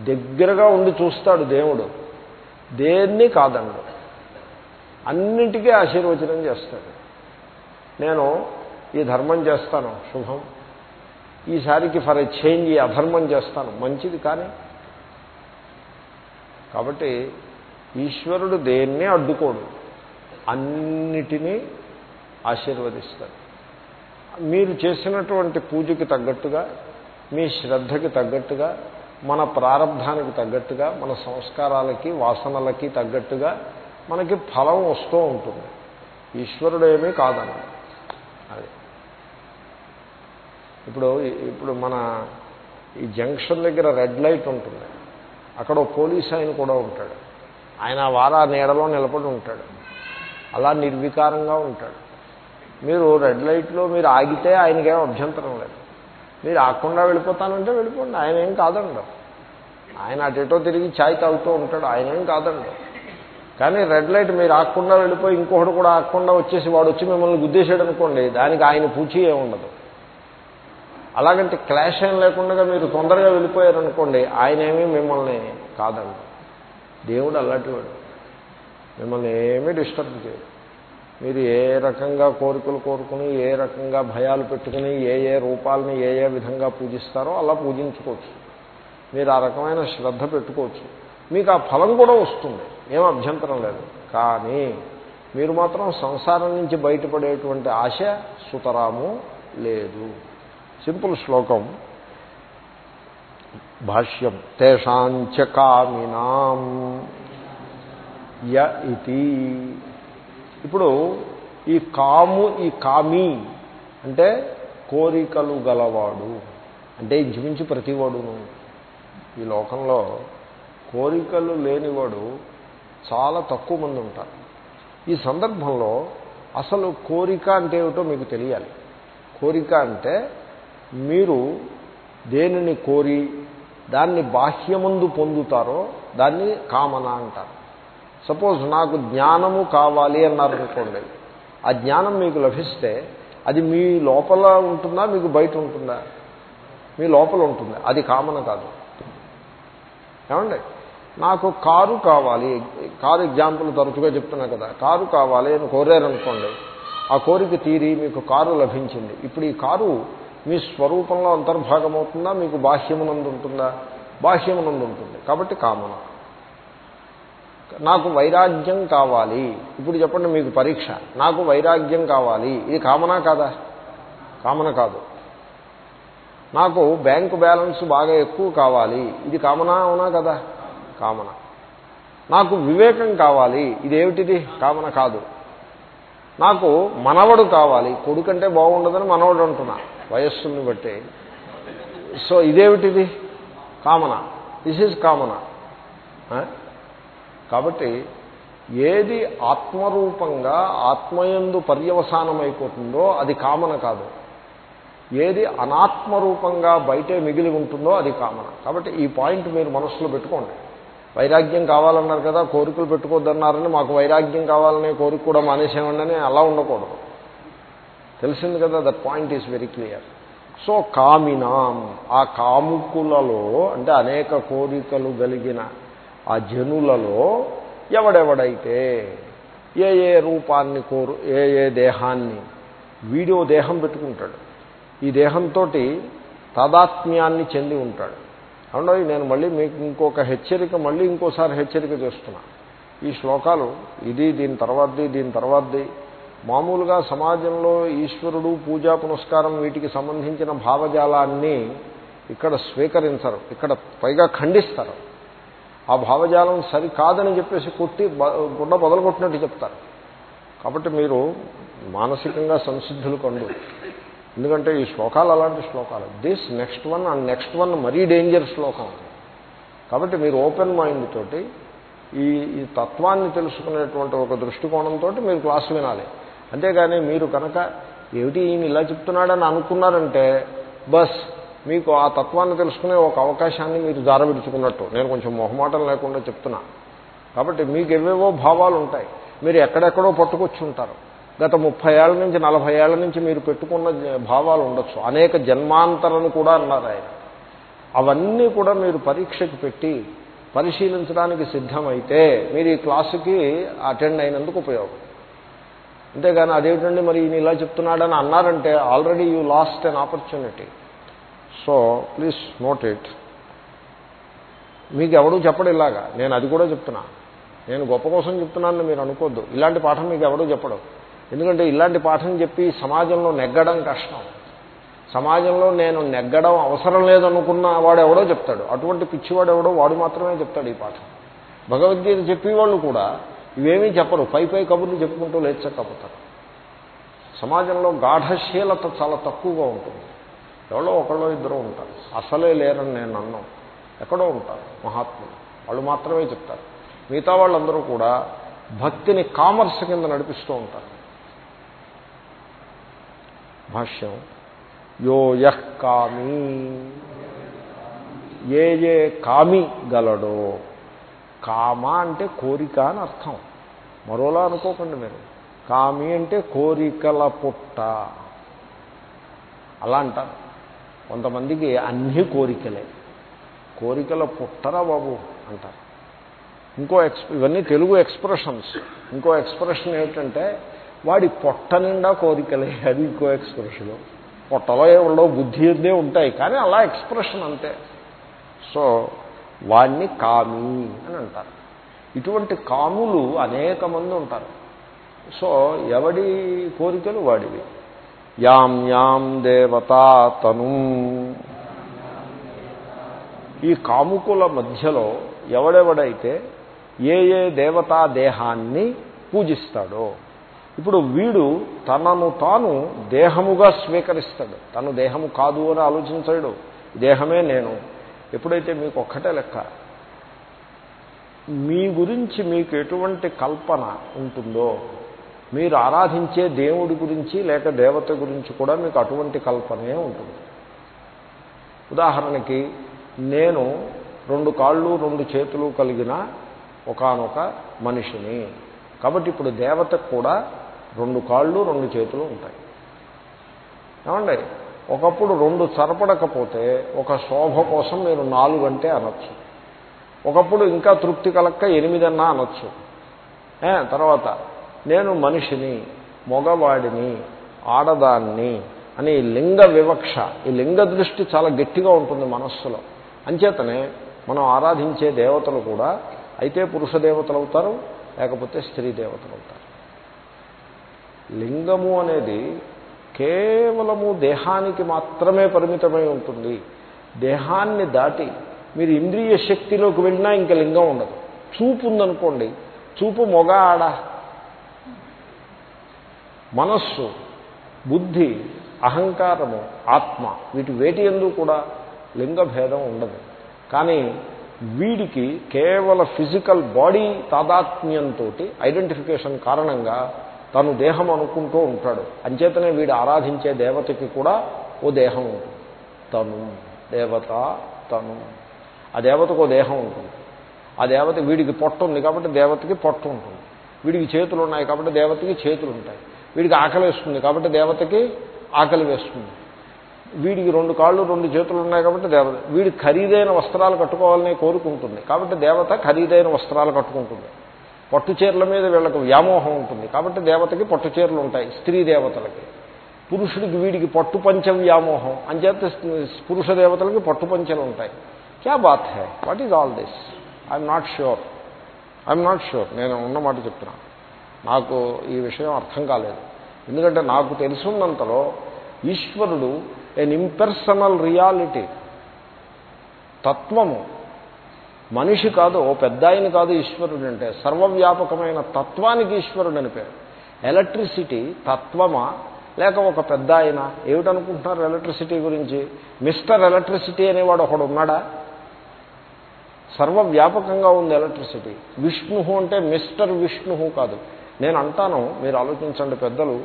దగ్గరగా ఉండి చూస్తాడు దేవుడు. దేన్ని కాదండు. అన్నింటికీ ఆశీర్వచనం చేస్తాడు. నేను ఈ ధర్మం చేస్తాను. శుభం. ఈసారికి ఫర్ ఎ చేంజ్ అధర్మం చేస్తాను. మంచిది కానీ. కాబట్టి ఈశ్వరుడు దేన్నే అడ్డుకోడు. అన్నిటినీ ఆశీర్వదిస్తాడు. మీరు చేసినటువంటి పూజకి తగ్గట్టుగా మీ శ్రద్ధకి తగ్గట్టుగా మన ప్రారంభానికి తగ్గట్టుగా మన సంస్కారాలకి వాసనలకి తగ్గట్టుగా మనకి ఫలం వస్తూ ఉంటుంది. ఈశ్వరుడేమీ ఏమీ అది. ఇప్పుడు ఇప్పుడు మన ఈ జంక్షన్ దగ్గర రెడ్ లైట్ ఉంటుంది. అక్కడ పోలీస్ ఆయన కూడా ఉంటాడు. ఆయన వారా నీడలో నిలబడి ఉంటాడు. అలా నిర్వికారంగా ఉంటాడు. మీరు రెడ్ లైట్లో మీరు ఆగితే ఆయనకేం అభ్యంతరం లేదు. మీరు ఆకుండా వెళ్ళిపోతానంటే వెళ్ళిపోండి. ఆయన ఏం కాదండి. ఆయన అటేటో తిరిగి ఛాయ్ తాగుతూ ఉంటాడు. ఆయన ఏం కాదండి. కానీ రెడ్ లైట్ మీరు ఆగకుండా వెళ్ళిపోయి ఇంకొకటి కూడా ఆకుండా వచ్చేసి వాడు వచ్చి మిమ్మల్ని గుద్దేశాడు అనుకోండి దానికి ఆయన పూచి ఉండదు అలాగంటే క్లాష్ ఏం లేకుండా మీరు తొందరగా వెళ్ళిపోయారనుకోండి ఆయన ఏమీ మిమ్మల్ని కాదండి. దేవుడు అలాంటి వాడు మిమ్మల్ని ఏమీ డిస్టర్బ్ చేయడు. మీరు ఏ రకంగా కోరికలు కోరుకుని ఏ రకంగా భయాలు పెట్టుకుని ఏ ఏ రూపాలని ఏ ఏ విధంగా పూజిస్తారో అలా పూజించుకోవచ్చు. మీరు ఆ రకమైన శ్రద్ధ పెట్టుకోవచ్చు. మీకు ఆ ఫలం కూడా వస్తుంది. ఏం అభ్యంతరం లేదు. కానీ మీరు మాత్రం సంసారం నుంచి బయటపడేటువంటి ఆశ సుతరాము లేదు. సింపుల్ శ్లోకం భాష్యం తేషాంచ కామినాం య ఇది ఇప్పుడు ఈ కాము ఈ కామి అంటే కోరికలు గలవాడు అంటే ఇంచుమించు ప్రతివాడును. ఈ లోకంలో కోరికలు లేనివాడు చాలా తక్కువ మంది ఉంటారు. ఈ సందర్భంలో అసలు కోరిక అంటే ఏమిటో మీకు తెలియాలి. కోరిక అంటే మీరు దేనిని కోరి దాన్ని బాహ్యమందు పొందుతారో దాన్ని కామన అంటారు. సపోజ్ నాకు జ్ఞానము కావాలి అన్నారనుకోండి ఆ జ్ఞానం మీకు లభిస్తే అది మీ లోపల ఉంటుందా మీకు బయట ఉంటుందా? మీ లోపల ఉంటుంది అది కామన కాదు. ఏమండి? నాకు కారు కావాలి కారు ఎగ్జాంపుల్ తరచుగా చెప్తున్నా కదా కారు కావాలి అని కోరారనుకోండి ఆ కోరిక తీరి మీకు కారు లభించింది. ఇప్పుడు ఈ కారు మీ స్వరూపంలో అంతర్భాగం అవుతుందా మీకు బాహ్యమునందు ఉంటుందా బాహ్యమునందు ఉంటుంది కాబట్టి కామన. నాకు వైరాగ్యం కావాలి. ఇప్పుడు చెప్పండి మీకు పరీక్ష. నాకు వైరాగ్యం కావాలి. ఇది కామనా కాదా? కామన కాదు. నాకు బ్యాంకు బ్యాలెన్స్ బాగా ఎక్కువ కావాలి. ఇది కామనా అవునా కదా? కామన. నాకు వివేకం కావాలి. ఇదేమిటిది? కామన కాదు. నాకు మనవడు కావాలి కొడుకంటే బాగుండదని మనవడు అంటున్నా. వయస్సుని బట్టి. సో ఇదేమిటిది? కామన. దిస్ ఈజ్ కామన. కాబట్టి ఏది ఆత్మరూపంగా ఆత్మయందు పర్యవసానమైపోతుందో అది కామన కాదు. ఏది అనాత్మరూపంగా బయటే మిగిలి ఉంటుందో అది కామన. కాబట్టి ఈ పాయింట్ మీరు మనసులో పెట్టుకోండి. వైరాగ్యం కావాలన్నారు కదా కోరికలు పెట్టుకోవద్దన్నారని మాకు వైరాగ్యం కావాలనే కోరిక కూడా మానేసేమండి అలా ఉండకూడదు. తెలిసింది కదా that point is very clear so కామినాం ఆ కాముకులలో అంటే అనేక కోరికలు కలిగిన ఆ జనులలో ఎవడెవడైతే ఏ ఏ రూపాన్ని కోరు ఏ ఏ దేహాన్ని వీడియో దేహం పెట్టుకుంటాడు. ఈ దేహంతో తాదాత్మ్యాన్ని చెంది ఉంటాడు. అవునండి నేను మళ్ళీ మీకు ఇంకొక హెచ్చరిక మళ్ళీ ఇంకోసారి హెచ్చరిక చేస్తున్నా. ఈ శ్లోకాలు ఇది దీని తర్వాతది దీని తర్వాతది. మామూలుగా సమాజంలో ఈశ్వరుడు పూజా పునస్కారం వీటికి సంబంధించిన భావజాలాన్ని ఇక్కడ స్వీకరించరు. ఇక్కడ పైగా ఖండిస్తారు. ఆ భావజాలం సరికాదని చెప్పేసి కొట్టి గుండ కొట్టినట్టు చెప్తారు. కాబట్టి మీరు మానసికంగా సంసిద్ధులు కండు. ఎందుకంటే ఈ శ్లోకాలు అలాంటి శ్లోకాలు. This next one and next one మరీ డేంజర్ శ్లోకం కాబట్టి మీరు ఓపెన్ మైండ్ తోటి ఈ ఈ తత్వాన్ని తెలుసుకునేటువంటి ఒక దృష్టికోణంతో మీరు క్లాసు వినాలి. అంతేగాని మీరు కనుక ఏమిటి ఈయన ఇలా చెప్తున్నాడని అనుకున్నారంటే బస్ మీకు ఆ తత్వాన్ని తెలుసుకునే ఒక అవకాశాన్ని మీరు జారబిడుచుకున్నట్టు నేను కొంచెం మొహమాటం లేకుండా చెప్తున్నా. కాబట్టి మీకు ఏవేవో భావాలు ఉంటాయి. మీరు ఎక్కడెక్కడో పట్టుకొచ్చి ఉంటారు. గత ముప్పై ఏళ్ళ నుంచి నలభై ఏళ్ళ నుంచి మీరు పెట్టుకున్న భావాలు ఉండొచ్చు. అనేక జన్మాంతరను కూడా అన్నారు ఆయన. అవన్నీ కూడా మీరు పరీక్షకు పెట్టి పరిశీలించడానికి సిద్ధమైతే మీరు ఈ క్లాసుకి అటెండ్ అయినందుకు ఉపయోగం. అంతేగాని అదేమిటండి మరి ఈయన ఇలా చెప్తున్నాడని అన్నారంటే already you lost an opportunity so please note it. మీకు ఎవడూ చెప్పడు ఇలాగా. నేను అది కూడా చెప్తున్నా. నేను గొప్ప కోసం చెప్తున్నానని మీరు అనుకోద్దు. ఇలాంటి పాఠం మీకు ఎవడూ చెప్పడు. ఎందుకంటే ఇలాంటి పాఠం చెప్పి సమాజంలో నెగ్గడం కష్టం. సమాజంలో నేను నెగ్గడం అవసరం లేదనుకున్న వాడెవడో చెప్తాడు. అటువంటి పిచ్చివాడెవడో వాడు మాత్రమే చెప్తాడు ఈ పాఠం. భగవద్గీత చెప్పేవాళ్ళు కూడా ఇవేమీ చెప్పరు. పై పై కబుర్లు చెప్పుకుంటూ లేచకపోతారు. సమాజంలో గాఢశీలత చాలా తక్కువగా ఉంటుంది. ఎవరో ఒకళ్ళో ఇద్దరు ఉంటారు. అసలే లేరని నేను అన్నాం ఎక్కడో ఉంటారు మహాత్ములు. వాళ్ళు మాత్రమే చెప్తారు. మిగతా వాళ్ళందరూ కూడా భక్తిని కామర్స్ కింద నడిపిస్తూ ఉంటారు. భాష్యం. యో యహ్ కామీ. ఏ ఏ కామి గలడో. కామ అంటే కోరిక అని అర్థం. మరోలా అనుకోకండి మీరు. కామి అంటే కోరికల పుట్ట. అలా అంటారు. కొంతమందికి అన్ని కోరికలే. కోరికల పుట్టరా బాబు అంటారు. ఇంకో ఎక్స్ ఇవన్నీ తెలుగు ఎక్స్ప్రెషన్స్. ఇంకో ఎక్స్ప్రెషన్ ఏమిటంటే వాడి పొట్ట నిండా కోరికలే. అది ఇంకో ఎక్స్ప్రెషన్ పొట్టలో ఉండవు బుద్ధి ఉందే ఉంటాయి కానీ అలా ఎక్స్ప్రెషన్ అంతే. సో వాణ్ణి కామి అని అంటారు. ఇటువంటి కాములు అనేక మంది ఉంటారు. సో ఎవడి కోరికలు వాడివి? యాం యాం దేవతా తను. ఈ కాముకుల మధ్యలో ఎవడెవడైతే ఏ ఏ దేవతా దేహాన్ని పూజిస్తాడో ఇప్పుడు వీడు తనను తాను దేహముగా స్వీకరిస్తాడు. తను దేహము కాదు అని ఆలోచించాడు. దేహమే నేను. ఎప్పుడైతే మీకు ఒక్కటే లెక్క మీ గురించి మీకు ఎటువంటి కల్పన ఉంటుందో మీరు ఆరాధించే దేవుడి గురించి లేక దేవత గురించి కూడా మీకు అటువంటి కల్పనే ఉంటుంది. ఉదాహరణకి నేను రెండు కాళ్ళు రెండు చేతులు కలిగిన ఒకనొక మనిషిని. కాబట్టి ఇప్పుడు దేవతకు కూడా రెండు కాళ్ళు రెండు చేతులు ఉంటాయి. ఏమండి? ఒకప్పుడు రెండు చరపడకపోతే ఒక శోభ కోసం మీరు నాలుగంటే అనొచ్చు. ఒకప్పుడు ఇంకా తృప్తి కలక్క ఎనిమిదన్నా అనొచ్చు. తర్వాత నేను మనిషిని మగవాడిని ఆడదాన్ని అని లింగ వివక్ష ఈ లింగ దృష్టి చాలా గట్టిగా ఉంటుంది మనస్సులో. అంచేతనే మనం ఆరాధించే దేవతలు కూడా అయితే పురుష దేవతలు అవుతారు లేకపోతే స్త్రీ దేవతలు అవుతారు. లింగము అనేది కేవలము దేహానికి మాత్రమే పరిమితమై ఉంటుంది. దేహాన్ని దాటి మీరు ఇంద్రియ శక్తిలోకి వెళ్ళినా ఇంకా లింగం ఉండదు. చూపు ఉందనుకోండి చూపు మొగ ఆడ మనస్సు బుద్ధి అహంకారము ఆత్మ వీటి వేటి ఎందు కూడా లింగ భేదం ఉండదు. కానీ వీడికి కేవల ఫిజికల్ బాడీ తాదాత్మ్యంతో ఐడెంటిఫికేషన్ కారణంగా తను దేహం అనుకుంటూ ఉంటాడు. అంచేతనే వీడు ఆరాధించే దేవతకి కూడా ఓ దేహం ఉంటుంది. తను దేవత తను. ఆ దేవతకు ఓ దేహం ఉంటుంది. ఆ దేవత వీడికి పొట్ట ఉంది కాబట్టి దేవతకి పొట్ట ఉంటుంది. వీడికి చేతులు ఉన్నాయి కాబట్టి దేవతకి చేతులు ఉంటాయి. వీడికి ఆకలి వేస్తుంది కాబట్టి దేవతకి ఆకలి వేస్తుంది. వీడికి రెండు కాళ్ళు రెండు చేతులు ఉన్నాయి కాబట్టి దేవత వీడి ఖరీదైన వస్త్రాలు కట్టుకోవాలని కోరుకుంటుంది. కాబట్టి దేవత ఖరీదైన వస్త్రాలు కట్టుకుంటుంది. పట్టు చీరల మీద వీళ్ళకి వ్యామోహం ఉంటుంది. కాబట్టి దేవతకి పట్టు చీరలు ఉంటాయి స్త్రీ దేవతలకి. పురుషుడికి వీడికి పట్టు పంచ వ్యామోహం. అంచేత పురుష దేవతలకి పట్టు పంచలు ఉంటాయి. క్యా బాత్ హే? What is all this? I'm not sure. I'm not sure. నేను ఉన్నమాట చెప్తున్నాను నాకు ఈ విషయం అర్థం కాలేదు. ఎందుకంటే నాకు తెలుసున్నంతలో ఈశ్వరుడు ఎన్ ఇంపెర్సనల్ రియాలిటీ తత్వము మనిషి కాదు ఓ పెద్ద కాదు ఈశ్వరుడు అంటే సర్వవ్యాపకమైన తత్వానికి ఈశ్వరుడు అని పేరు. ఎలక్ట్రిసిటీ తత్వమా? లేక ఒక పెద్ద ఆయన ఏమిటనుకుంటున్నారు ఎలక్ట్రిసిటీ గురించి? మిస్టర్ ఎలక్ట్రిసిటీ అనేవాడు ఒకడు ఉన్నాడా? సర్వవ్యాపకంగా ఉంది ఎలక్ట్రిసిటీ. విష్ణు అంటే మిస్టర్ విష్ణు కాదు. నేను అంటాను మీరు ఆలోచించండి పెద్దలు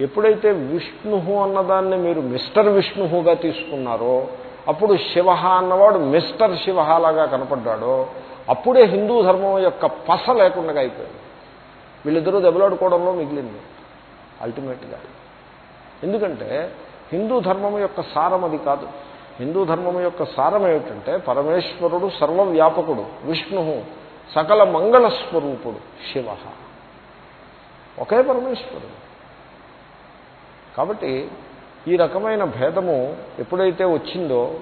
ఎప్పుడైతే విష్ణు అన్నదాన్ని మీరు మిస్టర్ విష్ణువుగా తీసుకున్నారో అప్పుడు శివ అన్నవాడు మిస్టర్ శివ లాగా కనపడ్డాడో అప్పుడే హిందూ ధర్మం యొక్క పస లేకుండా అయిపోయింది. వీళ్ళిద్దరూ దెబ్బలాడుకోవడంలో మిగిలింది అల్టిమేట్గా ఎందుకంటే హిందూ ధర్మం యొక్క సారం అది కాదు. హిందూ ధర్మం యొక్క సారం ఏమిటంటే పరమేశ్వరుడు సర్వవ్యాపకుడు విష్ణు సకల మంగళస్వరూపుడు శివ. ఒకే పరమేశ్వరుడు. కాబట్టి ఈ రకమైన భేదము ఎప్పుడైతే వచ్చిందో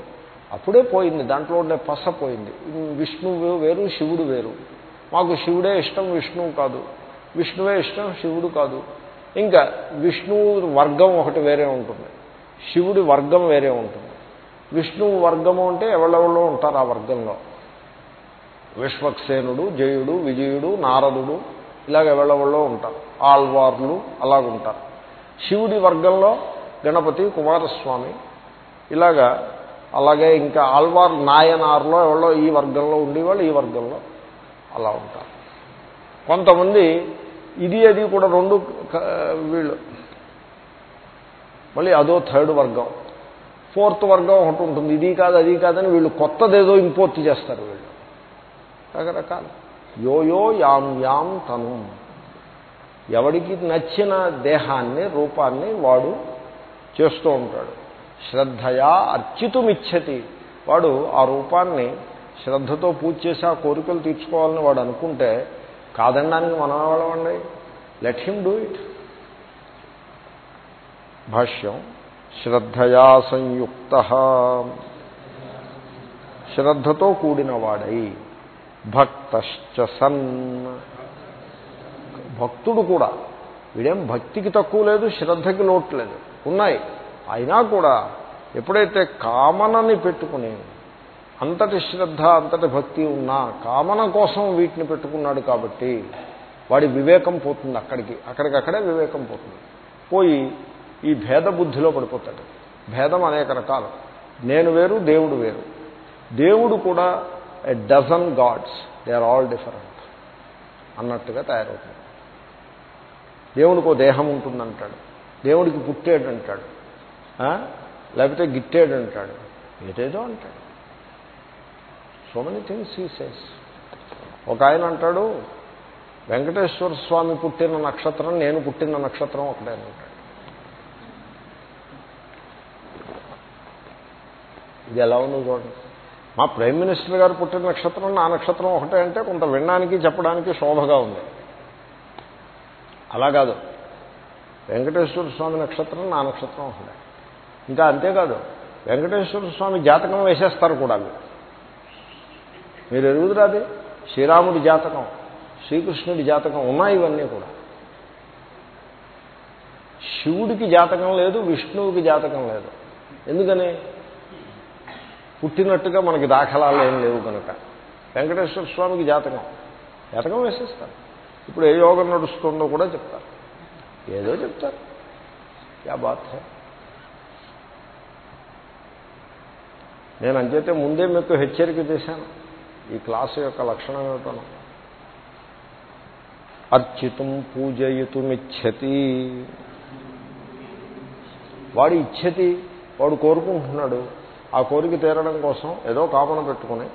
అప్పుడే పోయింది. దాంట్లో ఉండే పస పోయింది. విష్ణువు వేరు శివుడు వేరు. మాకు శివుడే ఇష్టం విష్ణువు కాదు. విష్ణువే ఇష్టం శివుడు కాదు. ఇంకా విష్ణువు వర్గం ఒకటి వేరే ఉంటుంది. శివుడి వర్గం వేరే ఉంటుంది. విష్ణువు వర్గము అంటే ఎవరెవరో ఉంటారు ఆ వర్గంలో? విశ్వక్సేనుడు జయుడు విజయుడు నారదుడు ఇలాగ ఎవరెవరో ఉంటారు. ఆల్వార్లు అలాగుంటారు. శివుడి వర్గంలో గణపతి కుమారస్వామి. ఇలాగా అలాగే ఇంకా ఆల్వార్ నాయనార్లో ఎవరో ఈ వర్గంలో ఉండేవాళ్ళు ఈ వర్గంలో అలా ఉంటారు. కొంతమంది ఇది అది కూడా రెండు వీళ్ళు. మళ్ళీ అదో థర్డ్ వర్గం. ఫోర్త్ వర్గం ఒకటి ఉంటుంది. ఇది కాదు అది కాదని వీళ్ళు కొత్తదేదో ఇంపోర్ట్ చేస్తారు వీళ్ళు. రకరకాల. యోయో యాం యాం తను. ఎవడికి నచ్చిన దేహాన్ని రూపాన్ని వాడు చేస్తూ ఉంటాడు. శ్రద్ధయా అర్చితుమిచ్చతి. వాడు ఆ రూపాన్ని శ్రద్ధతో పూజ చేసి ఆ కోరికలు తీర్చుకోవాలని వాడు అనుకుంటే కాదనడానికి మనం ఎవడమండి లెట్ హిమ్ డూ ఇట్ భాష్యం శ్రద్ధయా సంయుక్త. శ్రద్ధతో కూడినవాడై భక్తశ్చ సన్. భక్తుడు కూడా వీడేం భక్తికి తక్కువ లేదు శ్రద్ధకి లోటు లేదు. ఉన్నాయి. అయినా కూడా ఎప్పుడైతే కామనని పెట్టుకుని అంతటి శ్రద్ధ అంతటి భక్తి ఉన్నా కామన కోసం వీటిని పెట్టుకున్నాడు కాబట్టి వాడి వివేకం పోతుంది అక్కడికి. అక్కడికక్కడే వివేకం పోతుంది. పోయి ఈ భేద బుద్ధిలో పడిపోతాడు. భేదం అనేక రకాలు. నేను వేరు దేవుడు వేరు. దేవుడు కూడా a dozen gods they are all different అన్నట్టుగా తయారవుతుంది. దేవుడికి ఓ దేహం ఉంటుందంటాడు. దేవుడికి పుట్టేడంటాడు లేకపోతే గిట్టేడంటాడు ఏదేదో అంటాడు. So many things he says ఒక ఆయన అంటాడు వెంకటేశ్వర స్వామి పుట్టిన నక్షత్రం నేను పుట్టిన నక్షత్రం ఒకటే అంటాడు. ఇది ఎలా ఉందో చూడండి. మా ప్రైమ్ మినిస్టర్ గారు పుట్టిన నక్షత్రం నా నక్షత్రం ఒకటే అంటే కొంత వినడానికి చెప్పడానికి శోభగా ఉంది. అలా కాదు. వెంకటేశ్వర స్వామి నక్షత్రం నా నక్షత్రం ఒకటే. ఇంకా అంతేకాదు వెంకటేశ్వర స్వామి జాతకం వేసేస్తారు కూడా మీరు. ఎరుగుదరాది శ్రీరాముడి జాతకం శ్రీకృష్ణుడి జాతకం ఉన్నాయి ఇవన్నీ కూడా. శివుడికి జాతకం లేదు విష్ణువుకి జాతకం లేదు. ఎందుకని? పుట్టినట్టుగా మనకి దాఖలాలు ఏం లేవు కనుక. వెంకటేశ్వర స్వామికి జాతకం. జాతకం వేసేస్తారు. ఇప్పుడు ఏ యోగం నడుస్తుందో కూడా చెప్తారు. ఏదో చెప్తారు. యా బాత్ నేను అంచేతే ముందే మీకు హెచ్చరిక చేశాను. ఈ క్లాసు యొక్క లక్షణం ఏమిటను అర్చితం పూజయితుమిచ్చతి వాడు ఇచ్చతి వాడు కోరుకుంటున్నాడు. ఆ కోరిక తీరడం కోసం ఏదో కామన పెట్టుకుని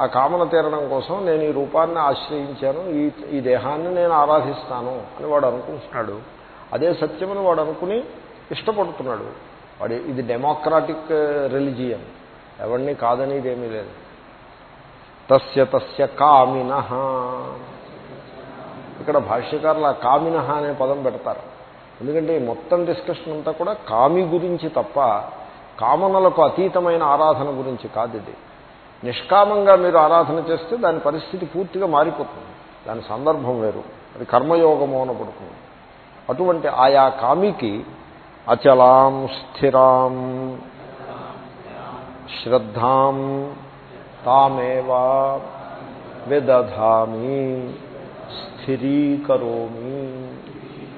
ఆ కామన తీరడం కోసం నేను ఈ రూపాన్ని ఆశ్రయించాను ఈ ఈ దేహాన్ని నేను ఆరాధిస్తాను అని వాడు అనుకుంటున్నాడు. అదే సత్యమని వాడు అనుకుని ఇష్టపడుతున్నాడు. వాడి ఇది డెమోక్రాటిక్ రిలిజియన్. ఎవరిని కాదనేదేమీ లేదు. తస్య తస్య కామిన ఇక్కడ భాష్యకారులు ఆ కామిన అనే పదం పెడతారు. ఎందుకంటే ఈ మొత్తం డిస్కషన్ అంతా కూడా కామి గురించి తప్ప కామనలకు అతీతమైన ఆరాధన గురించి కాదు ఇది. నిష్కామంగా మీరు ఆరాధన చేస్తే దాని పరిస్థితి పూర్తిగా మారిపోతుంది. దాని సందర్భం వేరు. అది కర్మయోగము అనబడుతుంది. అటువంటి ఆయా కామికి అచలాం స్థిరాం శ్రద్ధాం తామేవా విదధామి స్థిరీకరోమి.